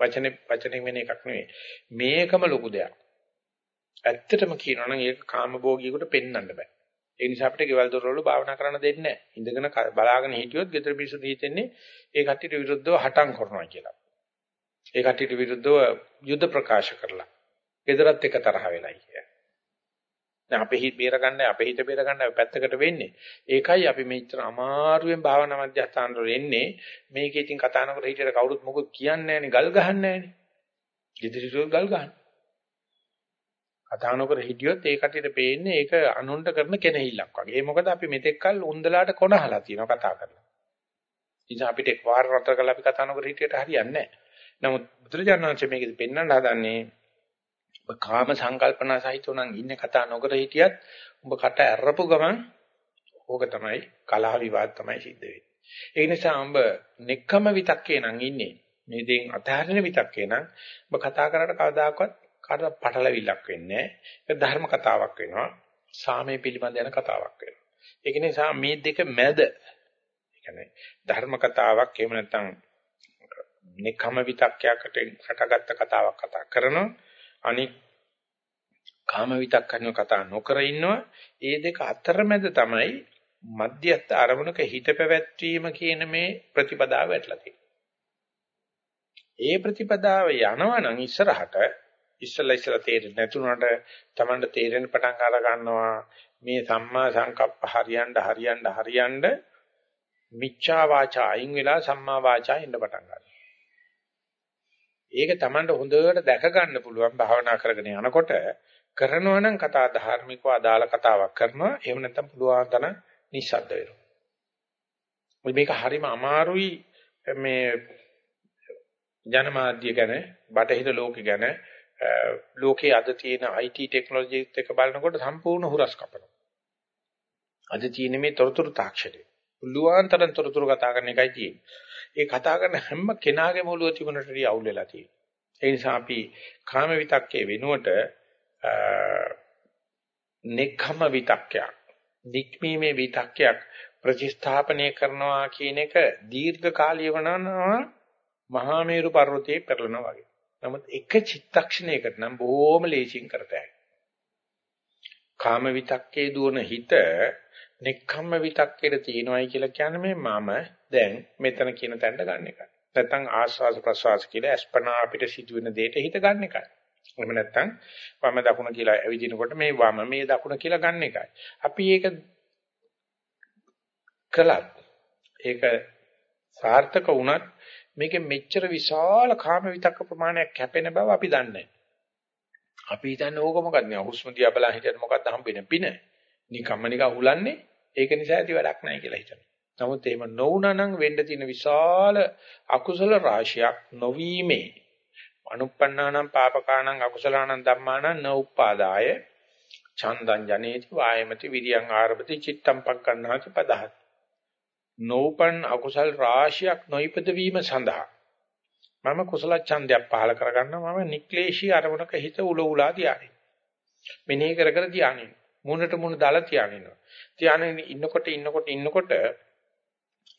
වචනේ වචනේ වෙන එකක් නෙවෙයි. මේකම ලොකු දෙයක්. ඇත්තටම කියනවා නම් ඒක කාමභෝගියෙකුට පෙන්වන්න බෑ. ඒ නිසා අපිට ගෙවල් දොරවල භාවනා කරන්න දෙන්නේ නැහැ. ඉඳගෙන බලාගෙන හිටියොත් ගෙදර පිස්සු හිතෙන්නේ ඒ කට්ටියට විරුද්ධව හටම් කරනවා කියලා. ඒ කට්ටියට විරුද්ධව යුද්ධ ප්‍රකාශ කරලා. ගෙදරත් එක තරහ වෙලයි කිය. දැන් අපේ හිත බේරගන්න අපේ හිත බේරගන්න පැත්තකට වෙන්නේ. ඒකයි අපි මෙච්චර අමාරුවෙන් භාවනා මධ්‍යස්ථාන වල එන්නේ. මේකේ ඉතින් කතා කරනකොට හිතේට කවුරුත් මොකද කියන්නේ නැහැනේ ගල් ගහන්නේ නැහැනේ. ගෙදරිසෝ ගල් ගහන්නේ. කතා නොකර හිටියොත් ඒ කටියට පේන්නේ ඒක අනුන්ට කරන කෙනෙහිල්ලක් වගේ. ඒ මොකද අපි මෙතෙක් කල් උන්දලාට කොනහලා තියෙනවා කතා කරලා. ඉතින් අපිට එක්වාර රතර කරලා අපි කතා නොකර හිටියට හරියන්නේ නැහැ. නමුත් බුදුරජාණන්සේ මේකෙදි පෙන්වන්න හදන්නේ ඔබ කාම සංකල්පනා සහිතව නම් ඉන්නේ කතා නොකර හිටියත් ඔබ කට ඇරපු ගමන් ඕක තමයි කලහ විවාද තමයි සිද්ධ වෙන්නේ. ඒ නිසා ඔබ නෙක්කම විතක්කේ නම් ඉන්නේ. මේ දෙයින් අතහරින විතක්කේ නම් ඔබ කතා කරලා කවදාකවත් කාටවත් පටලවිල්ලක් වෙන්නේ නැහැ. ධර්ම කතාවක් වෙනවා. සාමයේ පිළිබඳ යන කතාවක් වෙනවා. ඒක නිසා මේ දෙක මැද ඒ කියන්නේ ධර්ම කතාවක් එහෙම නැත්නම් නිකම විතක්කයකට හටගත්ත කතාවක් කතා කරනවා. අනික් කාම විතක්කන කතා නොකර ඉන්නවා. ඒ දෙක අතරමැද තමයි මධ්‍යස්ථ අරමුණක හිත පැවැත්වීම කියන මේ ප්‍රතිපදාව වැටලා තියෙන්නේ. ඒ ප්‍රතිපදාව යනවා නම් ඉස්සරහට ඉස්සලා ඉස්සලා තේරෙන්නේ නැතුණාට Tamanට තේරෙන පටන් අර ගන්නවා මේ සම්මා සංකප්ප හරියන්න හරියන්න හරියන්න මිච්ඡා වාචා අයින් වෙලා සම්මා වාචා එන්න පටන් ගන්නවා. ඒක Tamanට හොඳට දැක ගන්න පුළුවන් භාවනා කරගෙන යනකොට කරනවා නම් කතා ධාර්මිකව අදාළ කතාවක් කරනවා එහෙම නැත්නම් පුළුවන් තරම් නිශ්ශබ්ද වෙනවා. මේක හරිම අමාරුයි මේ ජනමාධ්‍ය ගැන බටහිර ලෝකෙ ගැන ලෝකයේ අද තියෙන IT ටෙක්නොලොජිත් එක බලනකොට සම්පූර්ණ හුරස් කපනවා. අද තියෙන මේ තොරතුරු තාක්ෂණය. පුළුවන් තරම් තොරතුරු කතා කරන එකයි තියෙන්නේ. ඒ කතා කරන හැම කෙනාගේම ඔළුව තිබුණට වඩා අවුල් වෙලා තියෙනවා. ඒ නිසා අපි කාම විතක්කේ වෙනුවට නෙක්ඛම විතක්කයක්, නික්මීමේ විතක්කයක් ප්‍රතිස්ථාපනය කරනවා කියන එක දීර්ඝ කාලීය වනවා මහා මේරු පර්වතයේ පෙරලනවා වගේ. නමුත් එක චිත්තක්ෂණයකට නම් බොහොම ලේසියෙන් කරතයි. කාම විතක්කේ දුවන හිත නෙක්ඛම්ම විතක්කේට තියෙනවයි කියලා කියන්නේ මේ මම දැන් මෙතන කියන තැනට ගන්න එකයි. නැත්නම් ආස්වාස ප්‍රසවාස කියලා අස්පනා අපිට සිදුවෙන දෙයට හිත ගන්න එකයි. එහෙම නැත්නම් වම දකුණ කියලා ඇවිදිනකොට මේ වම මේ දකුණ කියලා ගන්න එකයි. අපි ඒක කළත් ඒක සාර්ථක වුණත් මේකේ මෙච්චර විශාල කාම විතක්ක ප්‍රමාණයක් කැපෙන බව අපි දන්නේ අපි හිතන්නේ ඕක මොකක්ද නේ හුස්ම දිහා බලන් හිටියද මොකක්ද හම්බෙන්නේ පින. නිකම්ම නිකන් හුලන්නේ ඒක නිසා ඇති වැඩක් නැහැ කියලා හිතනවා. නමුත් එහෙම නොවුනා නම් වෙන්න තියෙන විශාල අකුසල රාශියක් නොවීමේ අනුප්පන්නානම් පාපකානම් අකුසලානම් ධම්මානම් නෝපාදාය චන්දං ජනේති වායමති විරියං ආරභති චිත්තම් පක්කන්නාති පදහත්. නෝපන් අකුසල් රාශියක් නොයිපද වීම සඳහා මම කුසල ඡන්දයක් පහල කරගන්නවා. මම නික්ලේශී අරමුණක හිත උල උලා තියාගෙන මෙනෙහි කර කර තියාගෙන මුණට මුණ දාලා තියාගෙන තියාගෙන ඉන්නකොට ඉන්නකොට ඉන්නකොට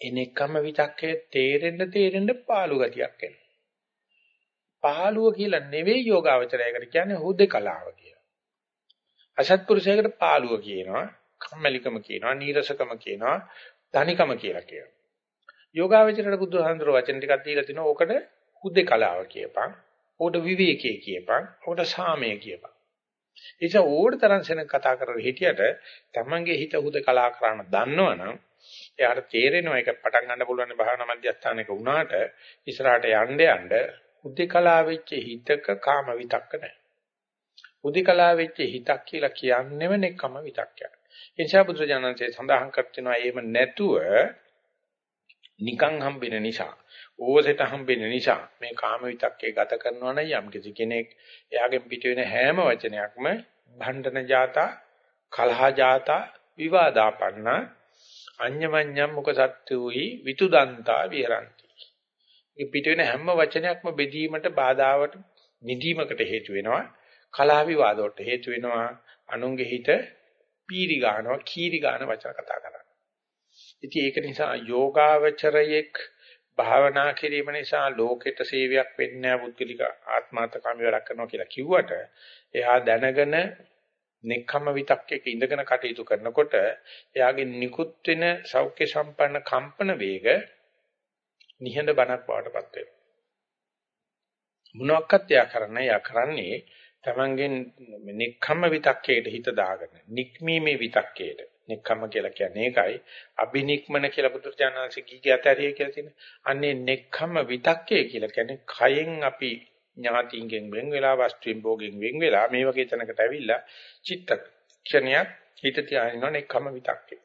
එනෙකම විතක්කේ තේරෙන්න තේරෙන්න පාළු ගතියක් එනවා පහළුව කියලා නෙවෙයි යෝගාවචරයකට කියන්නේ හුදේකලාව කියලා. අසත්පුරුෂයකට පාළුව කියනවා, කම්මැලිකම කියනවා, නීරසකම කියනවා, ධනිකම කියලා කියනවා. යෝගාවචරයට බුදුහාඳුර වචන ටිකක් දීලා තිනවා. ඕකට හුදේකලාව කියපන්. ඕකට විවේකයේ කියපන්. ඕකට සාමය කියපන්. ඒක ඕඩ තරම් සෙන කතා කරලා හිටියට තමන්ගේ හිත හුදේකලා කරන්න දන්නවනම් එයාට තේරෙනවා ඒක පටන් ගන්න පුළුවන් භාවනා මධ්‍යස්ථානයක වුණාට ඉස්සරහට යන්න යන්න උද්දකලා වෙච්ච හිතක කාම විතක්ක නැහැ. උද්දකලා වෙච්ච හිතක් කියලා කියන්නේම නෙකම විතක්කයක්. ඒ නිසා බුදුරජාණන්සේ සඳහන් කර තිනවා එහෙම නැතුව නිකං හම්බෙන නිසා ඕසෙට හම්බෙන නිසා මේ කාම විතක්කේ ගත කරනවා නම් යම් කිසි කෙනෙක් එයාගෙන් පිට වෙන හැම වචනයක්ම භණ්ඩන ජාතා කලහා ජාතා විවාදාපන්න අඤ්ඤමඤ්ඤම් මොක සත්තුහි විතුදන්තා විහරಂತಿ මේ පිට වෙන හැම වචනයක්ම බෙදීමට බාධාවට නිදීමකට හේතු වෙනවා. කලහ විවාදවලට හේතු වෙනවා. අනුන්ගේ හිත පීරි ගන්නවා කීරි ගන්න වචන කතා කරනවා ඉතින් ඒක නිසා යෝගාවචරයෙක් භාවනා කිරීම නිසා ලෝකෙට සේවයක් වෙන්නේ නැහැ පුද්ගලික ආත්මාර්ථකාමී වැඩක් කරනවා කියලා කිව්වට එයා දැනගෙන නෙක්ඛම විතක්කයක ඉඳගෙන කටයුතු කරනකොට එයාගේ නිකුත් වෙන සෞඛ්‍ය සම්පන්න කම්පන වේග නිහඬ බණක් වාටපත් වෙනවා. මොනක්වත් යා කරන්නේ යා කරන්නේ තමන්ගෙන් නික්කම්ම විතක්කේට හිත දාගෙන නික්මීමේ විතක්කේට නික්කම්ම කියලා කියන්නේ ඒකයි අබිනික්මන කියලා බුදුරජාණන්සේ කීකිය ඇතරිය කියලා තියෙන. අන්නේ නික්කම්ම විතක්කේ කියලා කියන්නේ කයෙන් අපි ඥාතිංගෙන් වෙන් වෙලා වස්තුවෙන් භෝගෙන් වෙන් වෙලා මේ වගේ තැනකට ඇවිල්ලා චිත්ත ක්ෂණයක් හිත තියාගෙන නික්කම්ම විතක්කේ.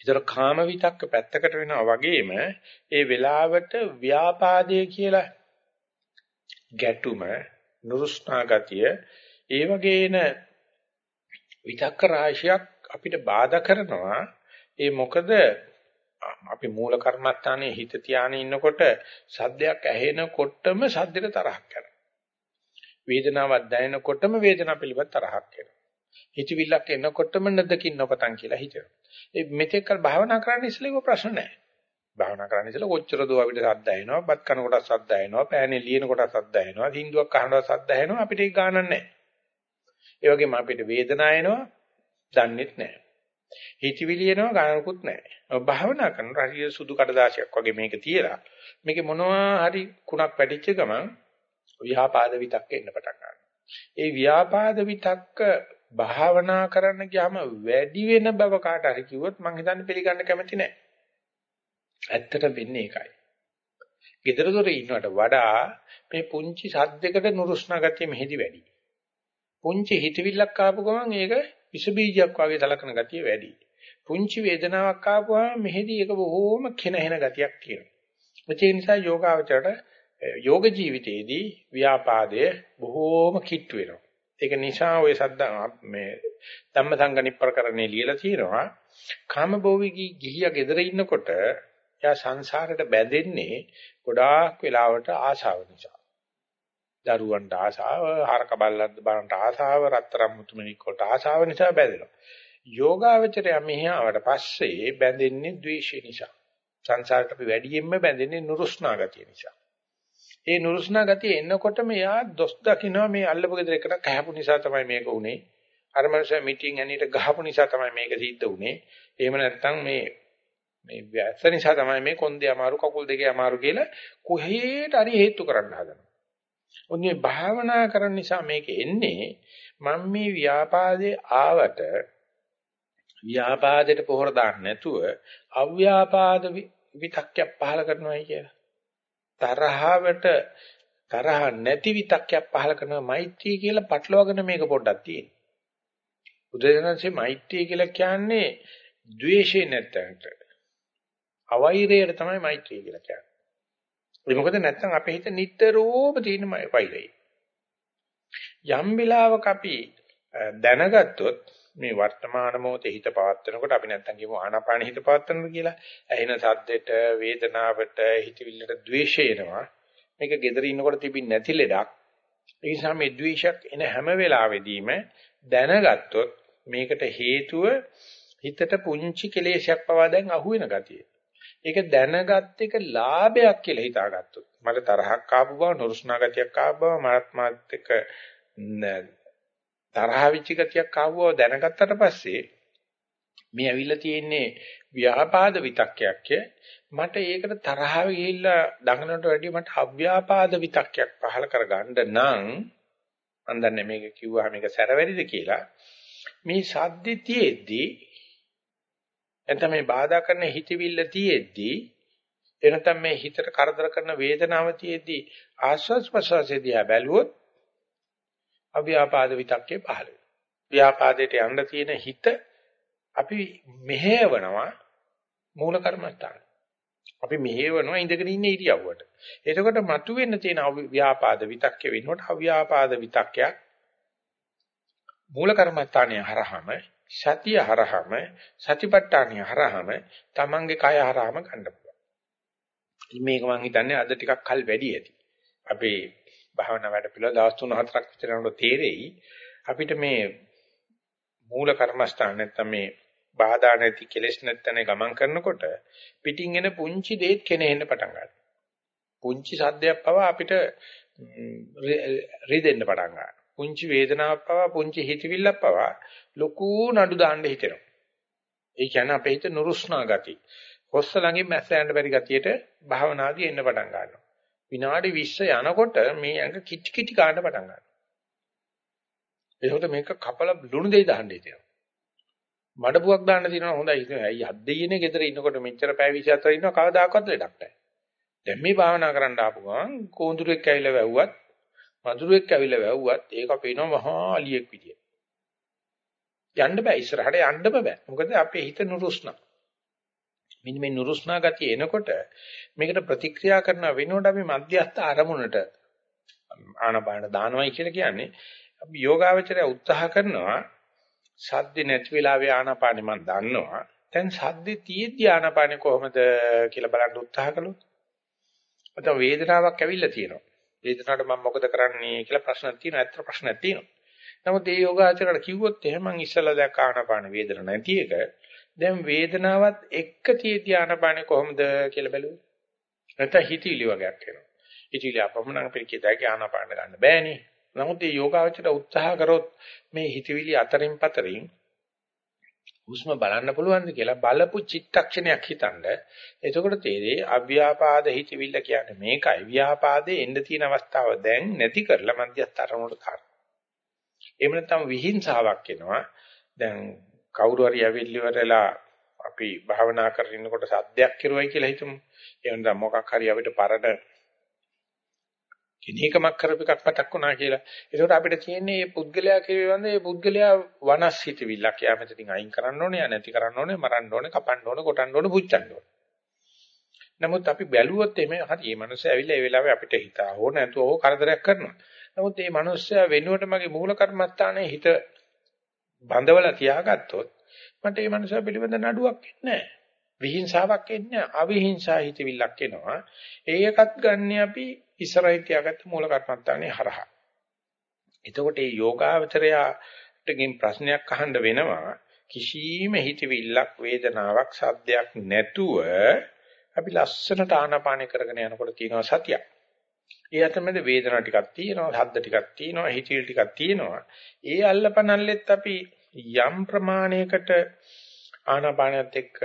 ඒතර කාම විතක්ක පැත්තකට වෙනවා වගේම ඒ වෙලාවට ව්‍යාපාදයේ කියලා ගැටුම නුරුස්නා ගතිය ඒ වගේන විතක්ක රාශියක් අපිට බාධා කරනවා ඒ මොකද අපි මූල කර්මස්ථානයේ හිත තියාගෙන ඉන්නකොට සද්දයක් ඇහෙනකොටම සද්දෙට තරහක් යනවා වේදනාවක් දැනෙනකොටම වේදනාව පිළිබඳ තරහක් එනවා හිතවිල්ලක් එනකොටම නැදකින් නොපතන් කියලා හිතෙනවා. ඒ මෙතෙක් කල භාවනා කරන්න ඉස්සෙල්ලා ඒක ප්‍රශ්න නැහැ. භාවනා කරන්න ඉස්සෙල්ලා කොච්චර දෝ අපිට සද්ද ඇහෙනවා, බත් කන කොටස් සද්ද ඇහෙනවා, පෑනේ ලියන කොටස් සද්ද ඇහෙනවා, සින්දුවක් අහනවා සද්ද ඇහෙනවා අපිට ඒක ගානක් නැහැ. ඒ වගේම අපිට වේදනාව එනවා, දන්නේත් නැහැ. හිතවිලි එනවා ගානකුත් නැහැ. භාවනා කරන හරිය සුදු කඩදාසියක් වගේ මේක තියලා මේකේ මොනවා හරි කුණක් වැටිච්ච ගමන් ව්‍යාපාද විතක්ක එන්න පටන් ගන්නවා. ඒ ව්‍යාපාද විතක්ක භාවනා කරන්න ගියාම වැඩි වෙන බව කාට හරි කිව්වොත් මං හිතන්නේ පිළිගන්න කැමති නැහැ. ඇත්තට වෙන්නේ ඒකයි. gedara dore ඉන්නවට වඩා මේ පුංචි සද්දයකට නුරුස්නා ගතිය මෙහෙදි වැඩි. පුංචි හිතවිල්ලක් ආපු ගමන් ඒක විස බීජයක් වගේ සලකන ගතිය වැඩි. පුංචි වේදනාවක් ආපුවාම මෙහෙදි ඒක බොහොම කෙනහෙන ගතියක් තියෙනවා. ඒ නිසා යෝගාවචරයට යෝග ජීවිතයේදී ව්‍යාපාදය බොහොම කිට්ටු වෙනවා. ඒක නිසා ওই සද්දා මේ ධම්මසංගනිප්පරකරණේ ලියලා තියෙනවා කාමභෝගී ගිහියා gedera ඉන්නකොට එයා සංසාරයට බැඳෙන්නේ ගොඩාක් වෙලාවට ආශාව නිසා. දරුවන්ට ආශාව, හරක බල්ලන්ට බලන්ට ආශාව, රත්තරන් මුතුමනික් වලට ආශාව නිසා බැඳෙනවා. යෝගාවචරය මෙහාවට පස්සේ බැඳෙන්නේ ද්වේෂය නිසා. සංසාරයට අපි වැඩියෙන්ම බැඳෙන්නේ නුරුස්නා ගතිය නිසා. ඒ නුරුස්නා ගතිය එනකොටම එයා දොස් දකින්නවා මේ අල්ලපු ගෙදර එකට කැහපු නිසා තමයි මේක උනේ. අර මනුස්සයා මිටින් ඇනීට ගහපු නිසා තමයි මේක සිද්ධ උනේ. එහෙම නැත්නම් මේ මේ වැස්ස නිසා තමයි මේ කොන්දේ අමාරු කකුල් දෙකේ අමාරු කියලා කොහේට හරි හේතු කරන්න හදනවා. ඔන්නේ භාවනා කරන නිසා මේක එන්නේ මම මේ ව්‍යාපාදේ ආවට ව්‍යාපාදයට පොහොර දාන්න නැතුව අව්‍යාපාද විතක්කයක් පහල කරනවායි කියලා. තරහවට තරහ නැති විතක්කයක් පහල කරනවා මෛත්‍රී කියලා පටලවාගෙන මේක පොඩ්ඩක් තියෙනවා. බුදුදහමේ මෛත්‍රී කියලා කියන්නේ ද්වේෂේ නැත්තන්ට. අවෛරයට තමයි මෛත්‍රී කියලා කියන්නේ. ඒ මොකද නැත්තම් අපේ හිත නිට්ටරෝම තියෙන වෛරය. යම් වෙලාවක අපි දැනගත්තොත් මේ වර්තමාන මොහොතේ හිත පවත්වනකොට අපි නැත්තම් කියමු ආනාපාන හිත පවත්වනවා කියලා. ඇහෙන සද්දෙට, වේදනාවට, හිතවිල්ලට ද්වේෂය එනවා. මේක gedara ඉන්නකොට තිබින්නේ නැති ලෙඩක්. ඒ නිසා මේ ද්වේෂයක් එන හැම වෙලාවෙදීම දැනගත්තොත් මේකට හේතුව හිතට පුංචි කෙලේශයක් පවා දැන් අහුවෙන ගතිය. ඒක දැනගත් එක ලාභයක් කියලා හිතාගත්තොත්. මට තරහක් ආපු බව නුරුස්නා ගතියක් ආපු බව මරත් මාත් එක්ක තරහ විච ගතියක් ආපු බව දැනගත්තට පස්සේ මේ ඇවිල්ලා තියෙන්නේ ව්‍යාපාද විතක්කයක් මට ඒකට තරහ ගිහිල්ලා දඟලනට වැඩිය මට අව්‍යාපාද විතක්කයක් පහල කරගන්න නම් මම දන්නේ මේක කිව්වා මේක සැරවැරිද කියලා. මේ සද්දේ තියෙද්දී එතන මේ බාධා කරන හිතවිල්ල තියෙද්දී එනතම් මේ හිතට කරදර කරන වේදනාව තියෙද්දී ආස්වාස් ප්‍රසවාසයේ දිහා බැලුවොත් අව්‍යාපාද විතක්කේ පහළ වෙනවා. ව්‍යාපාදයට යන්න තියෙන හිත අපි මෙහෙවනවා මූල කර්මස්ථාන. අපි මෙහෙවනවා ඉඳගෙන ඉන්න ඉරියව්වට. එතකොට මතුවෙන්න තියෙන ව්‍යාපාද විතක්කේ වෙනකොට අව්‍යාපාද විතක්කයක් මූල කර්මස්ථානයේ හරහම සතිය හරහම සතිපට්ඨානිය හරහම තමන්ගේ කය හරහම ගන්න පුළුවන්. මේක මම හිතන්නේ අද ටිකක් කල් වැඩි ඇති. අපේ භාවනා වැඩ පිළිවෙල දවස් 3-4ක් විතර යනකොට තේරෙයි අපිට මේ මූල කර්මස්ථාන නැත්නම් මේ බාධා නැති කෙලෙස් නැත්තනේ ගමන් කරනකොට පිටින් එන පුංචි දෙයක් කෙනෙන්න පටන් ගන්නවා. පුංචි සද්දයක් පවා අපිට රිදෙන්න පටන් ගන්නවා. පුංචි වේදනාවක් පවා පුංචි හිතවිල්ලක් පවා ලොකු නඩු දාන්න හිතෙනවා. ඒ කියන්නේ අපේ හිත නුරුස්නා ගති. හොස්ස ළඟින් මැස්ස යන්න බැරි ගතියට භාවනාදී එන්න පටන් ගන්නවා. විනාඩි 20 යනකොට මේ ඇඟ කිච් කිච් ගන්න පටන් ගන්නවා. ඒකට මේක කපල ලුණු දෙයි දාන්න හිතෙනවා. මඩපුවක් දාන්න තියෙනවා හොඳයි. ඇයි හද්දෙයිනේ ගෙදර ඉන්නකොට මෙච්චර පැය 24 ඉන්නවා කවදාකවත් ලෙඩක් නැහැ. දැන් මේ භාවනා කරන්න ආපු ගමන් කෝඳුරෙක් ඇවිල්ලා වැව්වත් මధుරෙක් ඇවිල්ලා වැව්වත් ඒක පේනවා මහා අලියෙක් විදියට. යන්න බෑ ඉස්සරහට යන්නම බෑ. මොකද අපේ හිත නුරුස්නා. මෙන්න මේ නුරුස්නා ගතිය එනකොට මේකට ප්‍රතික්‍රියා කරන වෙනකොට අපි මධ්‍යස්ථ අරමුණට ආනපාන දානවයි කියලා කියන්නේ අපි යෝගාවචරය උත්සාහ කරනවා සද්ද නැති වෙලාවේ ආනාපානෙ මම දන්නවා. දැන් සද්දේ තියෙද්දි ආනාපානෙ කොහොමද කියලා බලන්න උත්සාහ කළොත්. අතන වේදනාවක් ඇවිල්ලා තියෙනවා. වේදනාවට මම මොකද කරන්නේ කියලා ප්‍රශ්නක් තියෙනවා. ඇත්ත ප්‍රශ්නක් තියෙනවා. නමුත් මේ යෝගාචරයට කිව්වොත් එහෙම මං ඉස්සලා දැක්ක ආනාපාන වේදන නැති එක. දැන් වේදනාවත් එක්ක තියෙති ආනාපානෙ කොහොමද කියලා බැලුවොත්. නැත්නම් හිතවිලි වගේක් එනවා. හිතවිලි අපමණ අපිට කියදාගේ ආනාපාන ගන්න බෑනේ. නමුත් මේ යෝගාචරයට උත්සාහ කරොත් මේ හිතවිලි අතරින් පතරින් හුස්ම බලන්න පුළුවන්ද කියලා බලපු චිත්තක්ෂණයක් හිතනද එතකොට තේරෙයි අව්‍යාපාද හිතවිල්ල කියන්නේ මේකයි ව්‍යාපාදේ එන්න තියෙන අවස්ථාව දැන් නැති කරලා මධ්‍යස්තරණයට තාර. එහෙම නැත්නම් විහිංසාවක් එනවා. දැන් කවුරු හරි ඇවිල්ලිවරලා අපි භාවනා කරගෙන ඉන්නකොට සද්දයක් කෙරුවයි කියලා හිතමු. එහෙම නැත්නම් මොකක් හරි අපිට පරණ කිනේකමක් කරපු එකක් මතක් වුණා කියලා. ඒකට අපිට තියෙන්නේ මේ පුද්ගලයා කියවන්නේ මේ පුද්ගලයා වනස් හිතවිල්ලක්. යා මෙතනින් අයින් කරන්න ඕනේ, නැති කරන්න ඕනේ, මරන්න ඕනේ, කපන්න ඕනේ, කොටන්න ඕනේ, පුච්චන්න ඕනේ. නමුත් අපි බැලුවොත් එමේ හරි මේ මනුස්සයා ඇවිල්ලා ඒ වෙලාවේ අපිට හිතා හෝ නැතුව හෝ කරදරයක් කරනවා. නමුත් මේ මනුස්සයා වෙනුවට මගේ මූල කර්මස්ථානයේ හිත බඳවලා තියාගත්තොත් මට මේ මනුස්සයා පිළිබඳ නඩුවක් එන්නේ නැහැ. විහිංසාවක් එන්නේ අවිහිංසා හිතවිල්ලක් එනවා. ඒකත් ගන්න අපි ඉස්සරහින් තියාගත්ත මූල කර්මත්තානේ හරහා. එතකොට මේ යෝගාවචරයාටකින් ප්‍රශ්නයක් අහන්න වෙනවා කිසිම හිතවිල්ලක් වේදනාවක් සද්දයක් නැතුව අපි ලස්සනට ආනාපාන කරගෙන යනකොට තියෙනවා සතියක්. ඒ අතරමැද වේදනා ටිකක් තියෙනවා, ශබ්ද ටිකක් තියෙනවා, හිතිවිලි ටිකක් තියෙනවා. ඒ අල්ලපනල්ලෙත් අපි යම් ප්‍රමාණයකට ආනාපානයත් එක්ක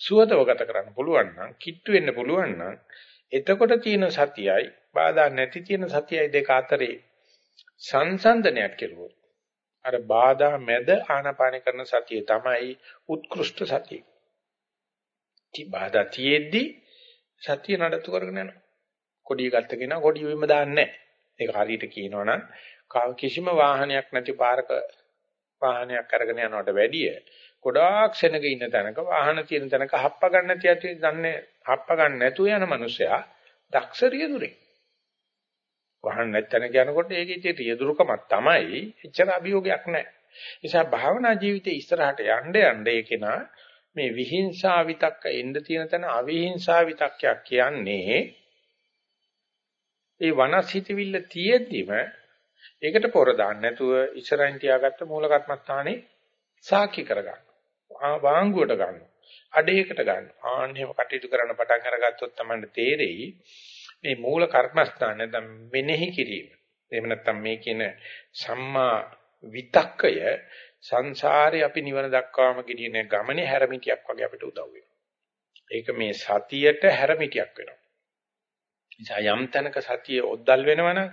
සුවදව ගත කරන්න පුළුවන් නම්, කිට්ටු වෙන්න පුළුවන් නම්, එතකොට තියෙන සතියයි, බාධා නැති තියෙන සතියයි දෙක අතරේ සංසන්දනයක් කෙරුවොත් අර බාධා මැද ආනාපාන කරන සතිය තමයි උත්කෘෂ්ඨ සතිය. ටි බාධා තියෙද්දි සතිය නඩත්තු කරගෙන යනවා. කොඩිය ගත්ත කෙනා කොඩිය බිම දාන්නේ නැහැ. ඒක හරියට කියනවනම් කිසිම වාහනයක් නැති පාරක වාහනයක් අරගෙන යනවට වැඩිය ගොඩාක් සෙනග ඉන්න තැනක වාහන තියෙන තැනක හප්ප ගන්න නැති ඇති දන්නේ හප්ප ගන්න නැතුව යන මිනිසයා දක්ෂ රියදුරේ. වහන්න නැත්නම් යනකොට ඒකේ ඉතින් රියදුරුකමක් තමයි එච්චර අභියෝගයක් නැහැ. නිසා භාවනා ජීවිතේ ඉස්සරහට යන්න යන්න ඒකේනා මේ විහිංසා විතක්ක එන්න තියෙන තැන අවිහිංසා විතක්කයක් කියන්නේ ඒ වනස්හිතවිල්ල තියෙද්දිම ඒකට පොර දාන්න නැතුව ඉස්සරහින් තියාගත්ත මූල කර්මස්ථානේ සාක්ෂි කරගන්න. වාංගුවට ගන්න. අඩේකට ගන්න. ආන්නේම කටයුතු කරන්න පටන් අරගත්තොත් තමයි තේරෙයි මේ මූල කර්මස්ථාන නැත්නම් මෙනෙහි කිරීම. එහෙම නැත්නම් මේ කියන සම්මා විතක්කය සංසාරේ අපි නිවන දක්වාම ගෙනියන ගමනේ හැරමිටියක් වගේ අපිට උදව් වෙනවා. ඒක මේ සතියට හැරමිටියක් වෙනවා. නිසා යම් තැනක සතිය ඔද්දල් වෙනවනම්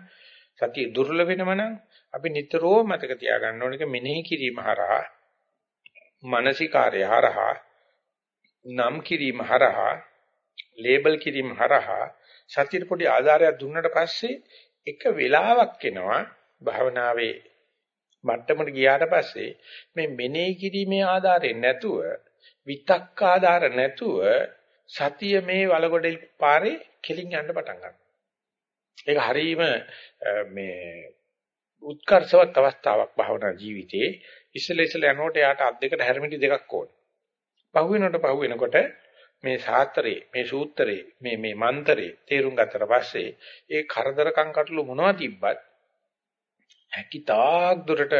සතිය දුර්වල වෙනවනම් අපි නිතරම මතක තියාගන්න ඕනේ કે මෙනෙහි කිරීම හරහා මානසිකාර්ය හරහා නම් කිරීම හරහා ලේබල් කිරීම හරහා සතියට පොඩි ආධාරයක් දුන්නට පස්සේ එක වෙලාවක් එනවා භාවනාවේ මට්ටමට ගියාට පස්සේ මේ මෙනෙහි කිරීමේ ආධාරයෙන් නැතුව විතක්ක ආධාර නැතුව සතිය මේ වලගොඩේ පාරේ කෙලින් යන්න පටන් ගන්නවා. ඒක හරීම මේ උත්කර්ෂවත් අවස්ථාවක් භාවනා ජීවිතේ ඉස්සෙල්ල ඉස්සෙල්ල යනකොට යාට අත් දෙකට හැරමිටි දෙකක් ඕන. පහු වෙනකොට පහු වෙනකොට මේ සාත්‍රේ මේ සූත්‍රේ මේ මේ මන්තරේ තේරුම් ගත්තට පස්සේ ඒ කරදරකම් කටළු මොනවද තිබ්බත් හැකිතාක් දුරට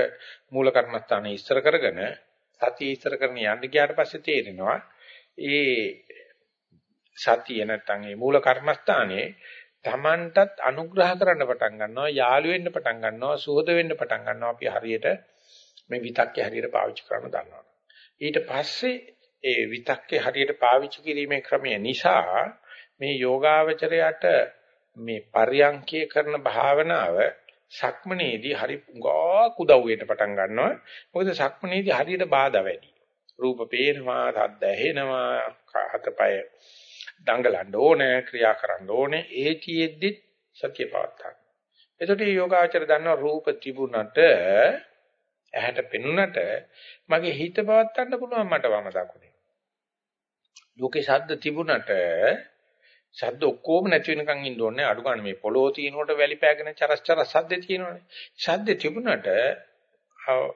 මූල කර්මස්ථානේ ඉස්සර කරගෙන සතිය ඉස්සර කරන යන්න ගියාට පස්සේ තේරෙනවා ඒ සතිය නැත්තම් ඒ මූල කර්මස්ථානේ Tamanටත් අනුග්‍රහ කරන්න පටන් ගන්නවා යාළු වෙන්න පටන් ගන්නවා සුහද වෙන්න පටන් ගන්නවා අපි හරියට මේ විතක්කේ හරියට පාවිච්චි කරන්න දන්නවා ඊට පස්සේ ඒ විතක්කේ හරියට පාවිච්චි කිරීමේ ක්‍රමය නිසා මේ යෝගාවචරයට මේ පර්යංකයේ කරන භාවනාව සක්මනේදී හරි ගාක් උදව් වෙන්න පටන් ගන්නවා. මොකද සක්මනේදී හරියට බාධා වැඩි. රූප පේනවා, ශබ්ද ඇහෙනවා, හතපය දඟලන්න ඕනේ, ක්‍රියා කරන්න ඕනේ. ඒතියෙද්දි සතිය පවත්තා. එතකොට මේ යෝගාචර දන්නවා රූප තිබුණට ඇහැට පෙනුනට මගේ හිත පවත්වන්න පුළුවන් මට වම දකුණේ. ලෝකේ ශබ්ද තිබුණට ශබ්ද ඔක්කොම නැති වෙනකන් ඉන්න ඕනේ අඩු ගන්න මේ පොළොව තියෙනකොට වැලි පෑගෙන චරස් චරස් ශබ්ද තියෙනවනේ. ශබ්ද තිබුණට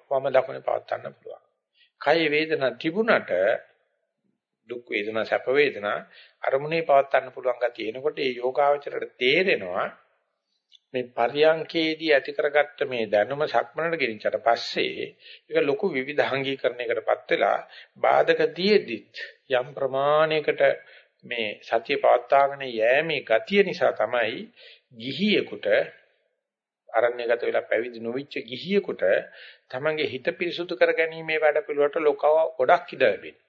වම දකුණේ පවත්වන්න පුළුවන්. කය වේදනා තිබුණට දුක් වේදනා සැප වේදනා අරමුණේ පවත්වන්න පුළුවන් ගතිය එනකොට ඒ යෝගාවචරයට තේරෙනවා මේ පරියංකේදී ඇති කරගත්ත මේ දැනුම සක්මනට ගෙනිච්චට පස්සේ ඒක ලොකු විවිධාංගීකරණයකටපත් වෙලා බාධක දීෙද්දිත් යම් ප්‍රමාණයකට මේ සතිය පවත්වාගෙන යෑමේ ගතිය නිසා තමයි ගිහියෙකුට අරණ්‍යගත වෙලා පැවිදි නොවිච්ච ගිහියෙකුට තමන්ගේ හිත පිරිසුදු කර ගැනීමේ වැඩ පිළිවෙලට ලෝකව ගොඩක් ඉඩ ලැබෙනවා.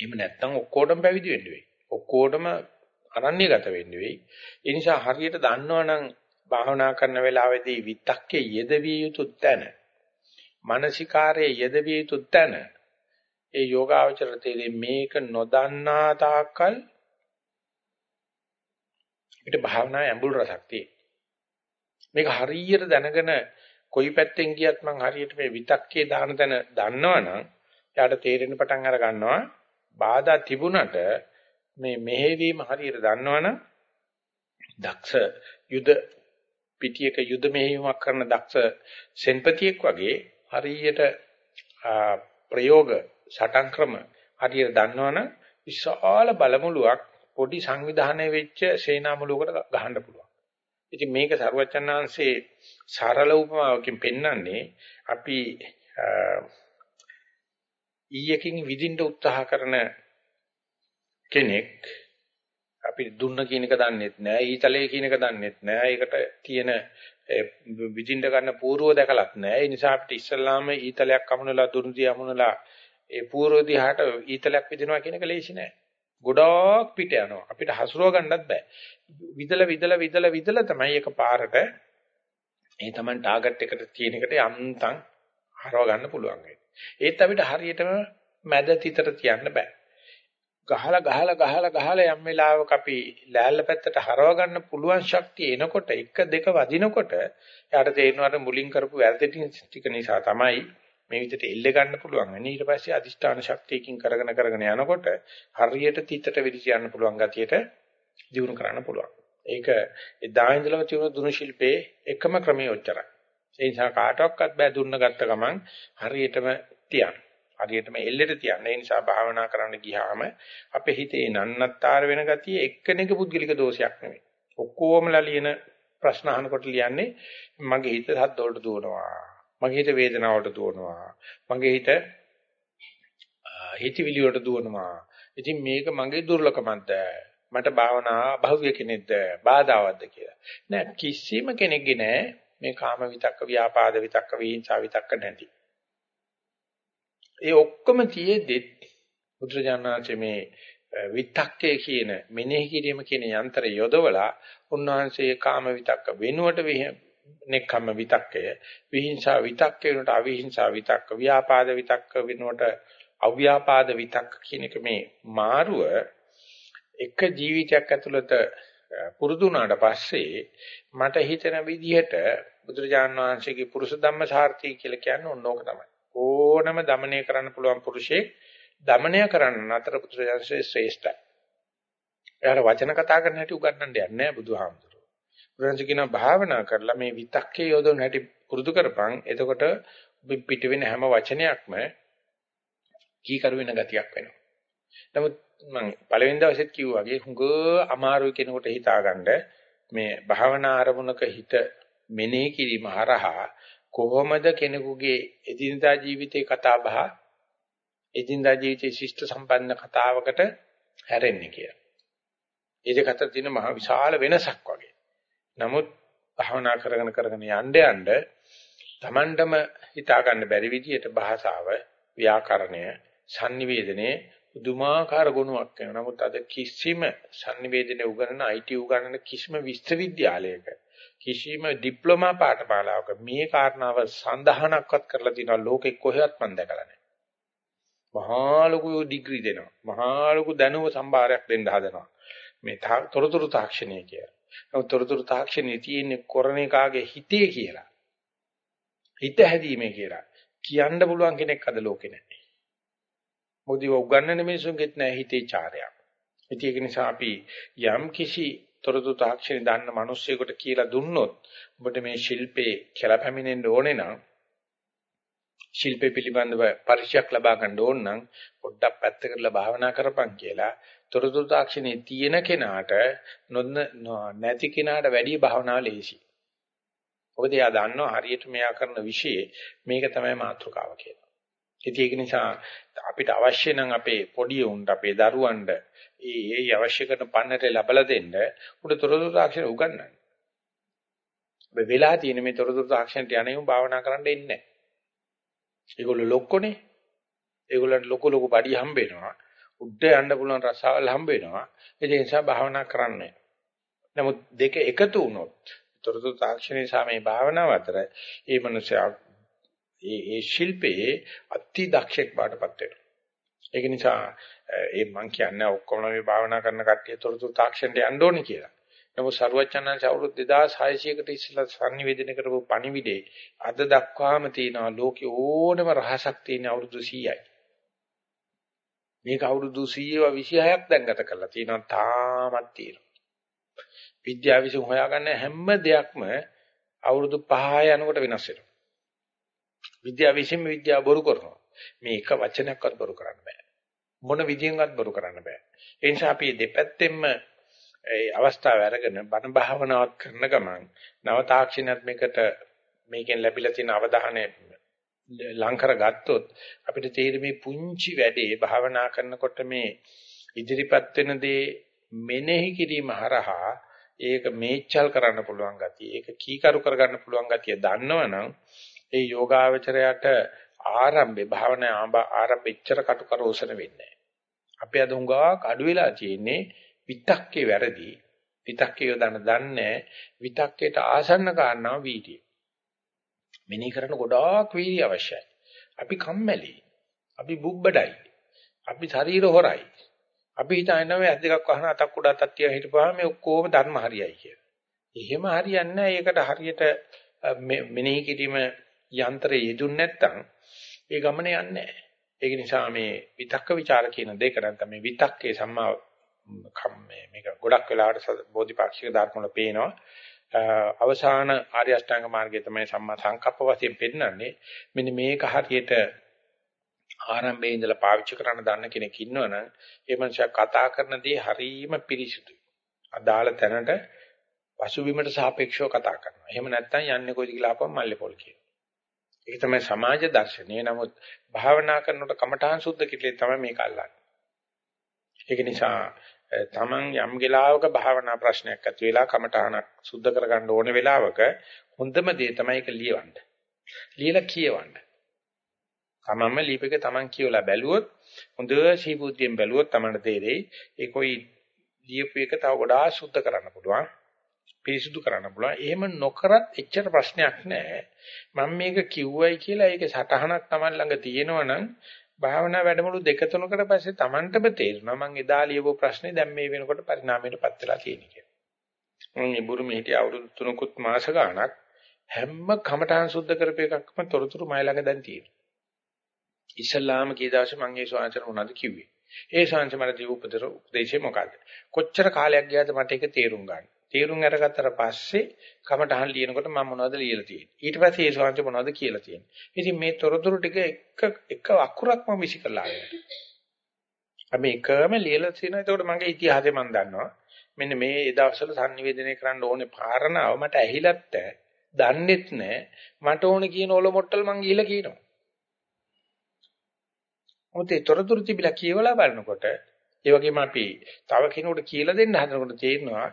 එහෙම නැත්නම් ඔක්කොටම පැවිදි වෙන්න වෙයි. ඔක්කොටම අරණ්‍යගත වෙන්න වෙයි. ඒ නිසා හරියට දන්නවනම් භාවනා කරන වෙලාවේදී විතක්කේ යෙදවිය යුතු තැන, මානසිකාරයේ යෙදවිය යුතු තැන, ඒ යෝගාවචර තේරෙන්නේ මේක නොදන්නා තාක්කල් ඊට භාවනා ඇඹුල් රසක් මේක හරියට දැනගෙන කොයි පැත්තෙන් ගියත් මං හරියට මේ විතක්කේ දාන තැන දන්නවනම් එයාට තේරෙන පටන් අර ගන්නවා බාධා තිබුණට මේ මෙහෙවීම හරියට දන්නවනම් දක්ෂ යුද පිටියක යුද මෙහෙයුමක් කරන දක්ෂ සෙන්පතියෙක් වගේ හරියට ප්‍රයෝග සටන් ක්‍රම හරියට දන්නවනම් විශාල බලමුලුවක් පොඩි සංවිධානය වෙච්ච සේනාමුලුවකට ගහන්න පුළුවන්. ඉතින් මේක ਸਰවචන්නාංශේ සරල උපමාවකින් පෙන්වන්නේ අපි ඊයකින් විදින්න උත්සාහ කරන කෙනෙක් අපි දුන්න කියන එක දන්නෙත් නෑ ඊතලයේ කියන එක දන්නෙත් නෑ. ඒකට තියෙන විදින්න ගන්න පූර්ව දැකලත් නෑ. ඒ නිසා අපිට ඉස්සල්ලාම ඊතලයක් අමුණලා දුරුදී අමුණලා ඒ පූර්ව දිහාට ඊතලයක් විදිනවා කියන එක ලේසි නෑ. ගොඩාක් පිට යනවා. අපිට හසුරව ගන්නත් බෑ. විදලා විදලා විදලා විදලා තමයි ඒක පාරට ඒ තමයි ටාගට් එකට තියෙන එකට යන්තම් හරව ගන්න පුළුවන්. වෙන්නේ ඒත් අපිට හරියටම මැද තිතට තියන්න බෑ ගහලා ගහලා ගහලා ගහලා යම් වෙලාවක අපි ලෑල්ල පැත්තට හරව ගන්න පුළුවන් ශක්තිය එනකොට එක දෙක වදිනකොට එයාට තේරෙනවා මුලින් කරපු වැරදි ටික නිසා තමයි මේ විදිහට එල්ල ගන්න පුළුවන්. අනේ ඊට පස්සේ අදිෂ්ඨාන ශක්තියකින් කරගෙන කරගෙන යනකොට හරියට තිතට විදි කියන්න පුළුවන් ගතියට දියුණු කරන්න පුළුවන්. ඒක එදා ඉඳලම තියුණු දුනු ශිල්පයේ එකම ක්‍රමයේ ඔච්චරයි. ඒ නිසා කාටවත් බෑ දුන්න ගත්ත ගමන් හරියටම තියන්න. හරියටම එල්ලෙට තියන්න. ඒ නිසා භාවනා කරන්න ගියාම අපේ හිතේ නන්නත්තර වෙන ගතිය එක්කෙනෙක් පුද්ගලික දෝෂයක් නෙමෙයි. ඔක්කොමලා ලියන ප්‍රශ්න අහනකොට ලියන්නේ මගේ හිත හත් වලට දුවනවා. මගේ හිත වේදනාවට දුවනවා. මගේ හිත හිතවිලි වලට දුවනවා. ඉතින් මේක මගේ දුර්ලභමක්ද? මට භාවනා අභව්‍ය කෙනෙක්ද? බාධාවත්ද කියලා. නෑ කිසිම කෙනෙක්ගේ නෑ මේ කාම විතක්ක, ව්‍යාපාද විතක්ක, විහිංසා විතක්ක නැති. ඒ ඔක්කොම තියේදී බුදුරජාණන්සේ මේ විතක්කේ කියන මෙනෙහි කිරීම කියන යන්ත්‍රය යොදවලා උන්වහන්සේ කාම විතක්ක වෙනුවට නෙක්ඛම්ම විතක්කය විහිංසා විතක්කේ වෙනුවට අවිහිංසා විතක්ක ව්‍යාපාද විතක්ක වෙනුවට අව්‍යාපාද විතක්ක කියන එක මේ මාරුව එක ජීවිතයක් ඇතුළත පුරුදු වුණාට පස්සේ මට හිතෙන විදිහට බුදුරජාන් වහන්සේගේ පුරුෂ ධම්ම සාර්ථී කියලා කියන්නේ ඕනෝක තමයි. ඕනම দমনය කරන්න පුළුවන් පුරුෂයෙක් দমনය කරන්න අතර බුදුරජාන්සේ ශ්‍රේෂ්ඨයි. එයාට වචන කතා කරන්න හැටි උගන්වන්න යන්නේ නැහැ බුදුහාමුදුරුවෝ. බුදුරජාන්සේ කියනවා භාවනා කරලා මේ විතක්කේ යොදවන්න හැටි පුරුදු කරපන්. එතකොට පිට වෙන හැම වචනයක්ම කීකරු වෙන ගතියක් වෙනවා. නමුත් මම පළවෙනි දවසෙත් කිව්වා වගේ හුඟ අමාරුයි කෙනෙකුට හිතාගන්න මේ භාවනා ආරමුණක හිත මෙනෙහි කිරීම හරහා කොහොමද කෙනෙකුගේ එදිනදා ජීවිතේ කතා බහ එදිනදා ජීවිතේ ශිෂ්ට සම්පන්න කතාවකට හැරෙන්නේ කියලා. ඒ දෙක අතර තියෙන මහ විශාල වෙනසක් වගේ. නමුත් භාවනා කරගෙන කරගෙන යන්න යන්න Tamandම හිතා ගන්න බැරි විදියට භාෂාව, ව්‍යාකරණය, sannivedanaye පුදුමාකාර ගුණයක් වෙනවා. නමුත් අද කිසිම sannivedanaye උගන්වන IT උගන්වන කිසිම විශ්වවිද්‍යාලයක කිසිම ඩිප්ලෝමා පාඨමාලාවක මේ කාරණාව සඳහනක්වත් කරලා තියෙනවා ලෝකෙ කොහෙවත් මම දැකලා නැහැ. මහා ලොකු ඩිග්‍රී දෙනවා. මහා ලොකු දැනුම සම්භාරයක් දෙන්න හදනවා. මේ තොරතුරු තාක්ෂණය කියලා. නමුත් තොරතුරු තාක්ෂණයේ තියෙන්නේ කොරණ එකාගේ හිතේ කියලා. හිත හැදීමේ කියලා. කියන්න පුළුවන් කෙනෙක් අද ලෝකේ නැහැ. මොකද උගන්නන මිනිසුන්ගෙත් නැහැ හිතේ චාරයක්. ඒක නිසා අපි යම් කිසි තොරතුරු තාක්ෂණය දන්න මිනිස්සෙකුට කියලා දුන්නොත් ඔබට මේ ශිල්පේ කියලා පැමිණෙන්න ඕනේ නම් ශිල්පේ පිළිබඳව පරිචයක් ලබා ගන්න ඕන නම් පොඩ්ඩක් පැත්තකට භාවනා කරපන් කියලා තොරතුරු තාක්ෂණයේ තියෙන කෙනාට නැති කෙනාට වැඩි භාවනාව ලේසි. මොකද එයා දන්නවා හරියට මෙයා කරන વિષයේ මේක තමයි මාතෘකාව කියලා. ඉතින් ඒක නිසා අපිට අවශ්‍ය නම් අපේ පොඩි උන්ට අපේ දරුවන්ට ඒ ඒ අවශ්‍ය කරන පන්නරේ ලැබලා දෙන්න උඩ තොරතුරු තාක්ෂණ උගන්වන්න. ඔබ වෙලා තියෙන මේ තොරතුරු තාක්ෂණයට යණෙමු භාවනා කරන්න එන්නේ නැහැ. ඒගොල්ලෝ ලොක්කොනේ. ඒගොල්ලන්ට ලොකු ලොකු බඩි හම්බ වෙනවා. උඩ යන්න පුළුවන් රසාවල් හම්බ වෙනවා. ඒ නිසා භාවනා කරන්නේ. නමුත් දෙක එකතු වුණොත් තොරතුරු තාක්ෂණය සහ මේ භාවනාව අතර මේ මනුස්සයා ඒ ඒ ශිල්පයේ අති දක්ෂෙක් බාටපත් වෙනවා. ඒක නිසා ඒ මං කියන්නේ ඔක්කොම මේ භාවනා කරන කට්ටිය තොරතුරු තාක්ෂණයට යන්න ඕනේ කියලා. නමුත් සරුවචනන්ස අවුරුදු 2600කට ඉස්සෙල්ලා sannivedana කරපු පණිවිඩේ අද දක්වාම තියෙනවා ලෝකේ ඕනම රහසක් තියෙන අවුරුදු 100යි. මේක අවුරුදු 100ව 26ක් දැන් ගත කරලා තියෙනවා තාමත් තියෙනවා. විද්‍යාව විසින් හොයාගන්න හැම දෙයක්ම අවුරුදු 5 යනකොට වෙනස් වෙනවා. විද්‍යාව විසින්ම විද්‍යාව බොරු කරනවා. මේ එක වචනයක්වත් බොරු කරන්න බෑ. මොන විදියෙන්වත් බොරු කරන්න බෑ. ඒ නිසා අපි දෙපැත්තෙන්ම ඒ අවස්ථාව අරගෙන බණ භාවනාවක් කරන ගමන් නව තාක්ෂණාත්මකට මේකෙන් ලැබිලා තියෙන අවධානය ලං කරගත්තොත් අපිට තේරෙන්නේ මේ පුංචි වැඩේ භාවනා කරනකොට මේ ඉදිරිපත් වෙන දේ මෙනෙහි කිරීම හරහා ඒක මේචල් කරන්න පුළුවන් ගතිය, ඒක කීකරු කරගන්න පුළුවන් ගතිය දන්නවනම් ඒ යෝගාවචරයට ආරම්භේ භාවනා ආරම්භෙච්චර කටුකරෝසන වෙන්නේ අපි අද හුඟක් අඩු වෙලා තියෙන්නේ විතක්කේ වැරදි. විතක්කේ යොදන්න දන්නේ විතක්කේට ආසන්න කාරණාව වීර්යය. මෙනෙහි කරන ගොඩාක් වීර්ය අවශ්‍යයි. අපි කම්මැලි. අපි බුබ්බඩයි. අපි ශරීර හොරයි. අපි හිතන්නේ ඇස් දෙකක් වහන අතක් උඩ අතක් තියා හිටපුවාම මේ ඔක්කොම ධර්ම හරියයි කියලා. එහෙම හරියන්නේ නැහැ. ඒකට හරියට මෙනෙහි කිරීම යන්ත්‍රය යෙදුන්නේ නැත්නම් ඒ ගමනේ යන්නේ නැහැ. ඒක නිසා මේ විතක්ක ਵਿਚාර කියන දෙක නැත්නම් මේ විතක්කේ සම්මා මේ මේක ගොඩක් වෙලාවට බෝධිපාක්ෂික ධර්ම වල පේනවා. අවසාන ආර්ය අෂ්ටාංග මාර්ගය තමයි සම්මා සංකප්ප වශයෙන් පෙන්වන්නේ. මෙන්න මේක හරියට ආරම්භයේ ඉඳලා පාවිච්චි කරන්න දන්න කෙනෙක් ඉන්නවනම් ඒ මනුස්සයා කතා කරන දේ හරීම පිරිසිදුයි. අදාළ තැනට පසුබිමට සාපේක්ෂව කතා කරනවා. එහෙම නැත්නම් යන්නේ කොයිද කියලා අපම මල්ලේ පොල් කියනවා. ඒක තමයි සමාජ දර්ශනය. නමුත් භාවනා කරනකොට කමඨාන් සුද්ධ කිట్లේ තමයි මේක අල්ලන්නේ. ඒක නිසා තමන් යම් ගලාවක භාවනා ප්‍රශ්නයක් ඇති වෙලා කමඨානක් සුද්ධ කරගන්න ඕන වෙලාවක හොඳම දේ තමයි ඒක ලියවන්න. ලියලා කියවන්න. තමන්ම ලිපෙක තමන් කියවලා බැලුවොත් හොඳ සීබුද්ධියෙන් බැලුවොත් තමන්ට තේරෙයි ඒ කොයි ලියපු එක තව ගොඩාක් සුද්ධ කරන්න පුළුවන්. පිරිසුදු කරන්න පුළුවන්. එහෙම නොකරත් එච්චර ප්‍රශ්නයක් නැහැ. මම මේක කිව්වයි කියලා ඒකේ සටහනක් Taman ළඟ තියෙනවනම් භාවනා වැඩමුළු දෙක තුනකට පස්සේ Tamanටම තේරෙනවා මම එදා ලියපු ප්‍රශ්නේ දැන් මේ වෙනකොට පරිණාමයටපත් වෙලා තියෙන කියලා. මම මේ බුරුමේ හිටිය අවුරුදු තුනකුත් මාස ගාණක් හැම කමඨාන් සුද්ධ කරපු එකක්ම තොරතුරු මයි ළඟ දැන් තියෙනවා. ඉස්ලාම කී දවසේ මම ඒ ස්වාමීන් මොනවද කිව්වේ? ඒ ස්වාමීන් මට දීපු උපදේශය මොකද්ද? කොච්චර කාලයක් ගියාද මට ඒක තේරුම් ගන්න. තේරුම් අරගත්තට පස්සේ කමටහන් ලියනකොට මම මොනවද ලියලා තියෙන්නේ. ඊට පස්සේ ඒ ස්වාමීන් මොනවද කියලා තියෙන්නේ. ඉතින් මේ තොරතුරු ටික එක එක අකුරක්ම විසි කරලා අපි එකම ලියලා තියෙනවා. ඒකට මගේ ඉතිහාසය මම දන්නවා. මෙන්න මේ ඒ දවස්වල sannivedanaya කරන්න ඕනේ පාරණාව මට ඇහිලත් දන්නෙත් නැහැ. මට ඕනේ කියන ඔල මොට්ටල් මං ගිහිලා කියනවා. මොකද ඒ තොරතුරු තිබිලා කියවලා බලනකොට ඒ වගේම අපි තව කෙනෙකුට කියලා දෙන්න හදනකොට තේරෙනවා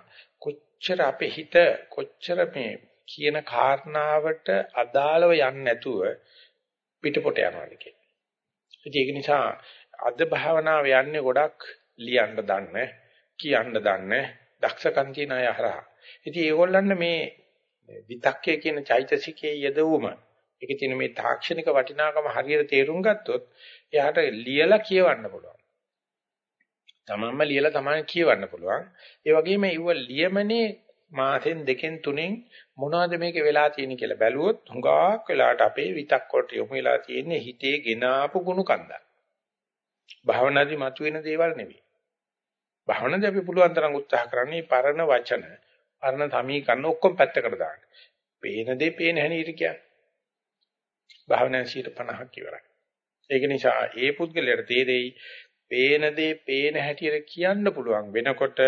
කොච්චර අපේ හිත කොච්චර මේ කියන කාරණාවට අදාළව යන්නේ නැතුව පිටපොට යනවාද කියලා. ඒක නිසා අද භාවනාව යන්නේ ගොඩක් ලියන්න දන්න, කියන්න දන්න, දක්ෂකම් තියෙන අය හරහා. ඉතින් ඒගොල්ලන් මේ විතක්කේ කියන චෛතසිකයේ යෙදවුම ඒකේ තියෙන මේ තාක්ෂණික වටිනාකම හරියට තේරුම් ගත්තොත් එයාට ලියලා කියවන්න පුළුවන්. තමන්ම ලියලා තමයි කියවන්න පුළුවන්. ඒ වගේම ඉව ලියමනේ මාසෙන් දෙකෙන් තුනෙන් මොනවද මේක වෙලා තියෙන්නේ කියලා බැලුවොත් හුඟක් වෙලාවට අපේ විතක් වලට යොමු වෙලා තියෙන්නේ හිතේ ගෙනාපු ගුණ කන්දක්. භාවනාදී මතුවෙන දේවල් නෙවෙයි. භාවනාදී අපි පුළුවන් තරම් උත්සාහ කරන්නේ පරණ වචන, පරණ සමීකරණ ඔක්කොම පැත්තකට දාන්න. පේන දේ පේන හැටියට කියන්නේ. භාවනාවේ 50ක් ඉවරයි. ඒක නිසා ඒ පුද්ගලයාට තේරෙයි පේන දේ පේන හැටියට කියන්න පුළුවන් වෙනකොට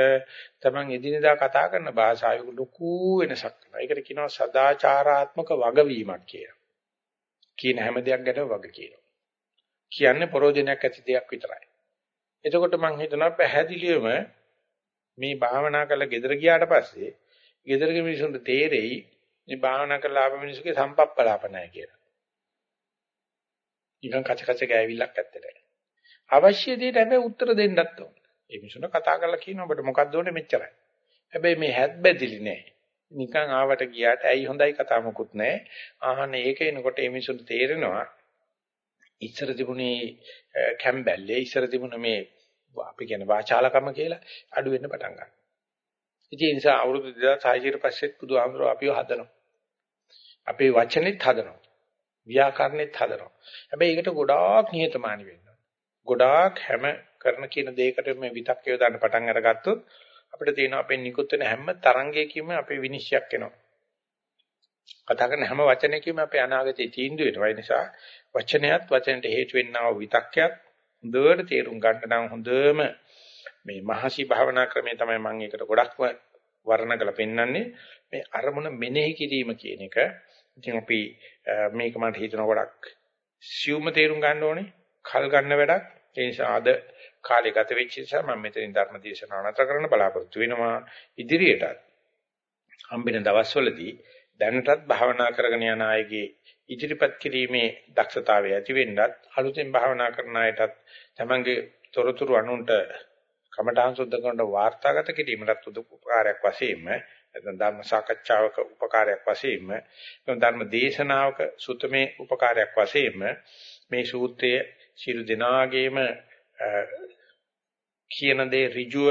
තමන් එදිනෙදා කතා කරන භාෂාවේ ලොකු වෙනසක් වෙනවා. ඒකට කියනවා සදාචාරාත්මක වගවීමක් කියලා. කියන හැම දෙයක් ගැන වග කියනවා. කියන්නේ ප්‍රෝජනයක් ඇති දෙයක් විතරයි. එතකොට මම හිතනවා පැහැදිලිවම මේ භාවනා කරලා ගෙදර ගියාට පස්සේ ගෙදරගේ මිනිසුන්ට තේරෙයි මේ භාවනා කරලා ආපු මිනිසුගේ සම්පප්පලාප නැහැ කියලා. නිකන් කච කච ගෑවිල්ලක් ඇත්තට. අවශ්‍ය දෙයට හැබැයි උත්තර දෙන්නත් ඕන. ඒ මිනිස්සුන්ට කතා කරලා කියනවා ඔබට මොකක්ද ඕනේ මෙච්චරයි. හැබැයි මේ හැත් බැදිලි නෑ. නිකන් ආවට ගියාට ඇයි හොඳයි කතා මොකුත් නෑ. ආහනේ ඒක එනකොට මේ මිනිස්සුන්ට තේරෙනවා ඉස්සර තිබුණේ කැම්බැල්ලේ ඉස්සර තිබුණ මේ අපි කියන වාචාලකම කියලා අඩු වෙන්න පටන් ගන්නවා. ඉතින් ඒ නිසා අවුරුදු 2600 ඊට පස්සෙත් බුදුහාමුදුරුවෝ අපිව හදනවා. අපේ වචනෙත් හදනවා. ව්‍යාකරණෙත් හදනවා. හැබැයි ඒකට ගොඩාක් නිහතමානී වෙන්න. ගොඩාක් හැම කරන කියන දෙයකට මේ විතක් යොදාන්න පටන් අරගත්තොත් අපිට තියෙනවා අපේ නිකුත් වෙන හැම තරංගයකින්ම අපේ විනිශ්චයක් එනවා. කතා කරන හැම වචනයකින්ම අපේ අනාගතේ තීන්දුව වෙනවා. ඒ නිසා වචනයත් වචනට හේතු වෙන්නා වූ විතක්යත් හොඳට තේරුම් ගන්න නම් හොඳම මේ මහසි භාවනා ක්‍රමය තමයි මම ඒකට ගොඩක්ම වර්ණ කරලා පෙන්වන්නේ මේ අරමුණ මෙනෙහි කිරීම කියන එක. ඉතින් අපි මේක මට හිතන ගොඩක් සියුම තේරුම් ගන්න ඕනේ. කල් ගන්න වැඩක්. ඒ නිසා අද කාලය ගත වෙච්ච නිසා මම මෙතනින් ධර්ම දේශනාව නතර කරන්න බලාපොරොත්තු වෙනවා. ඉදිරියටත් හම්බෙන දවස්වලදී දැනටත් භාවනා කරගෙන යන අයගේ ඉදිරිපත් කිරීමේ දක්ෂතාවය ඇති වෙන්නත් අලුතෙන් භාවනා කරන අයටත් තමන්ගේ තොරතුරු අනුන්ට කමඨාන් සුද්ධ කරන වාර්තාගත කිරීමට උපකාරයක් වශයෙන්ම නැත්නම් ධර්ම සාකච්ඡාවක උපකාරයක් වශයෙන්ම ධර්ම දේශනාවක සුතමේ උපකාරයක් වශයෙන්ම මේ සූත්‍රය සියලු දෙනාගේම කියන දේ ඍජුව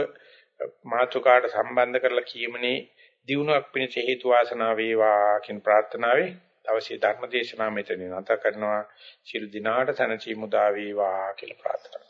මාතුකාට සම්බන්ධ කරලා කියමනේ දිනුවක් පිණිස හේතු වාසනා වේවා කියන ප්‍රාර්ථනාවේ දවසේ ධර්ම දේශනාව මෙතනින් නැත කරනවා. සියලු දිනාට සනචි මුදා වේවා කියලා ප්‍රාර්ථනා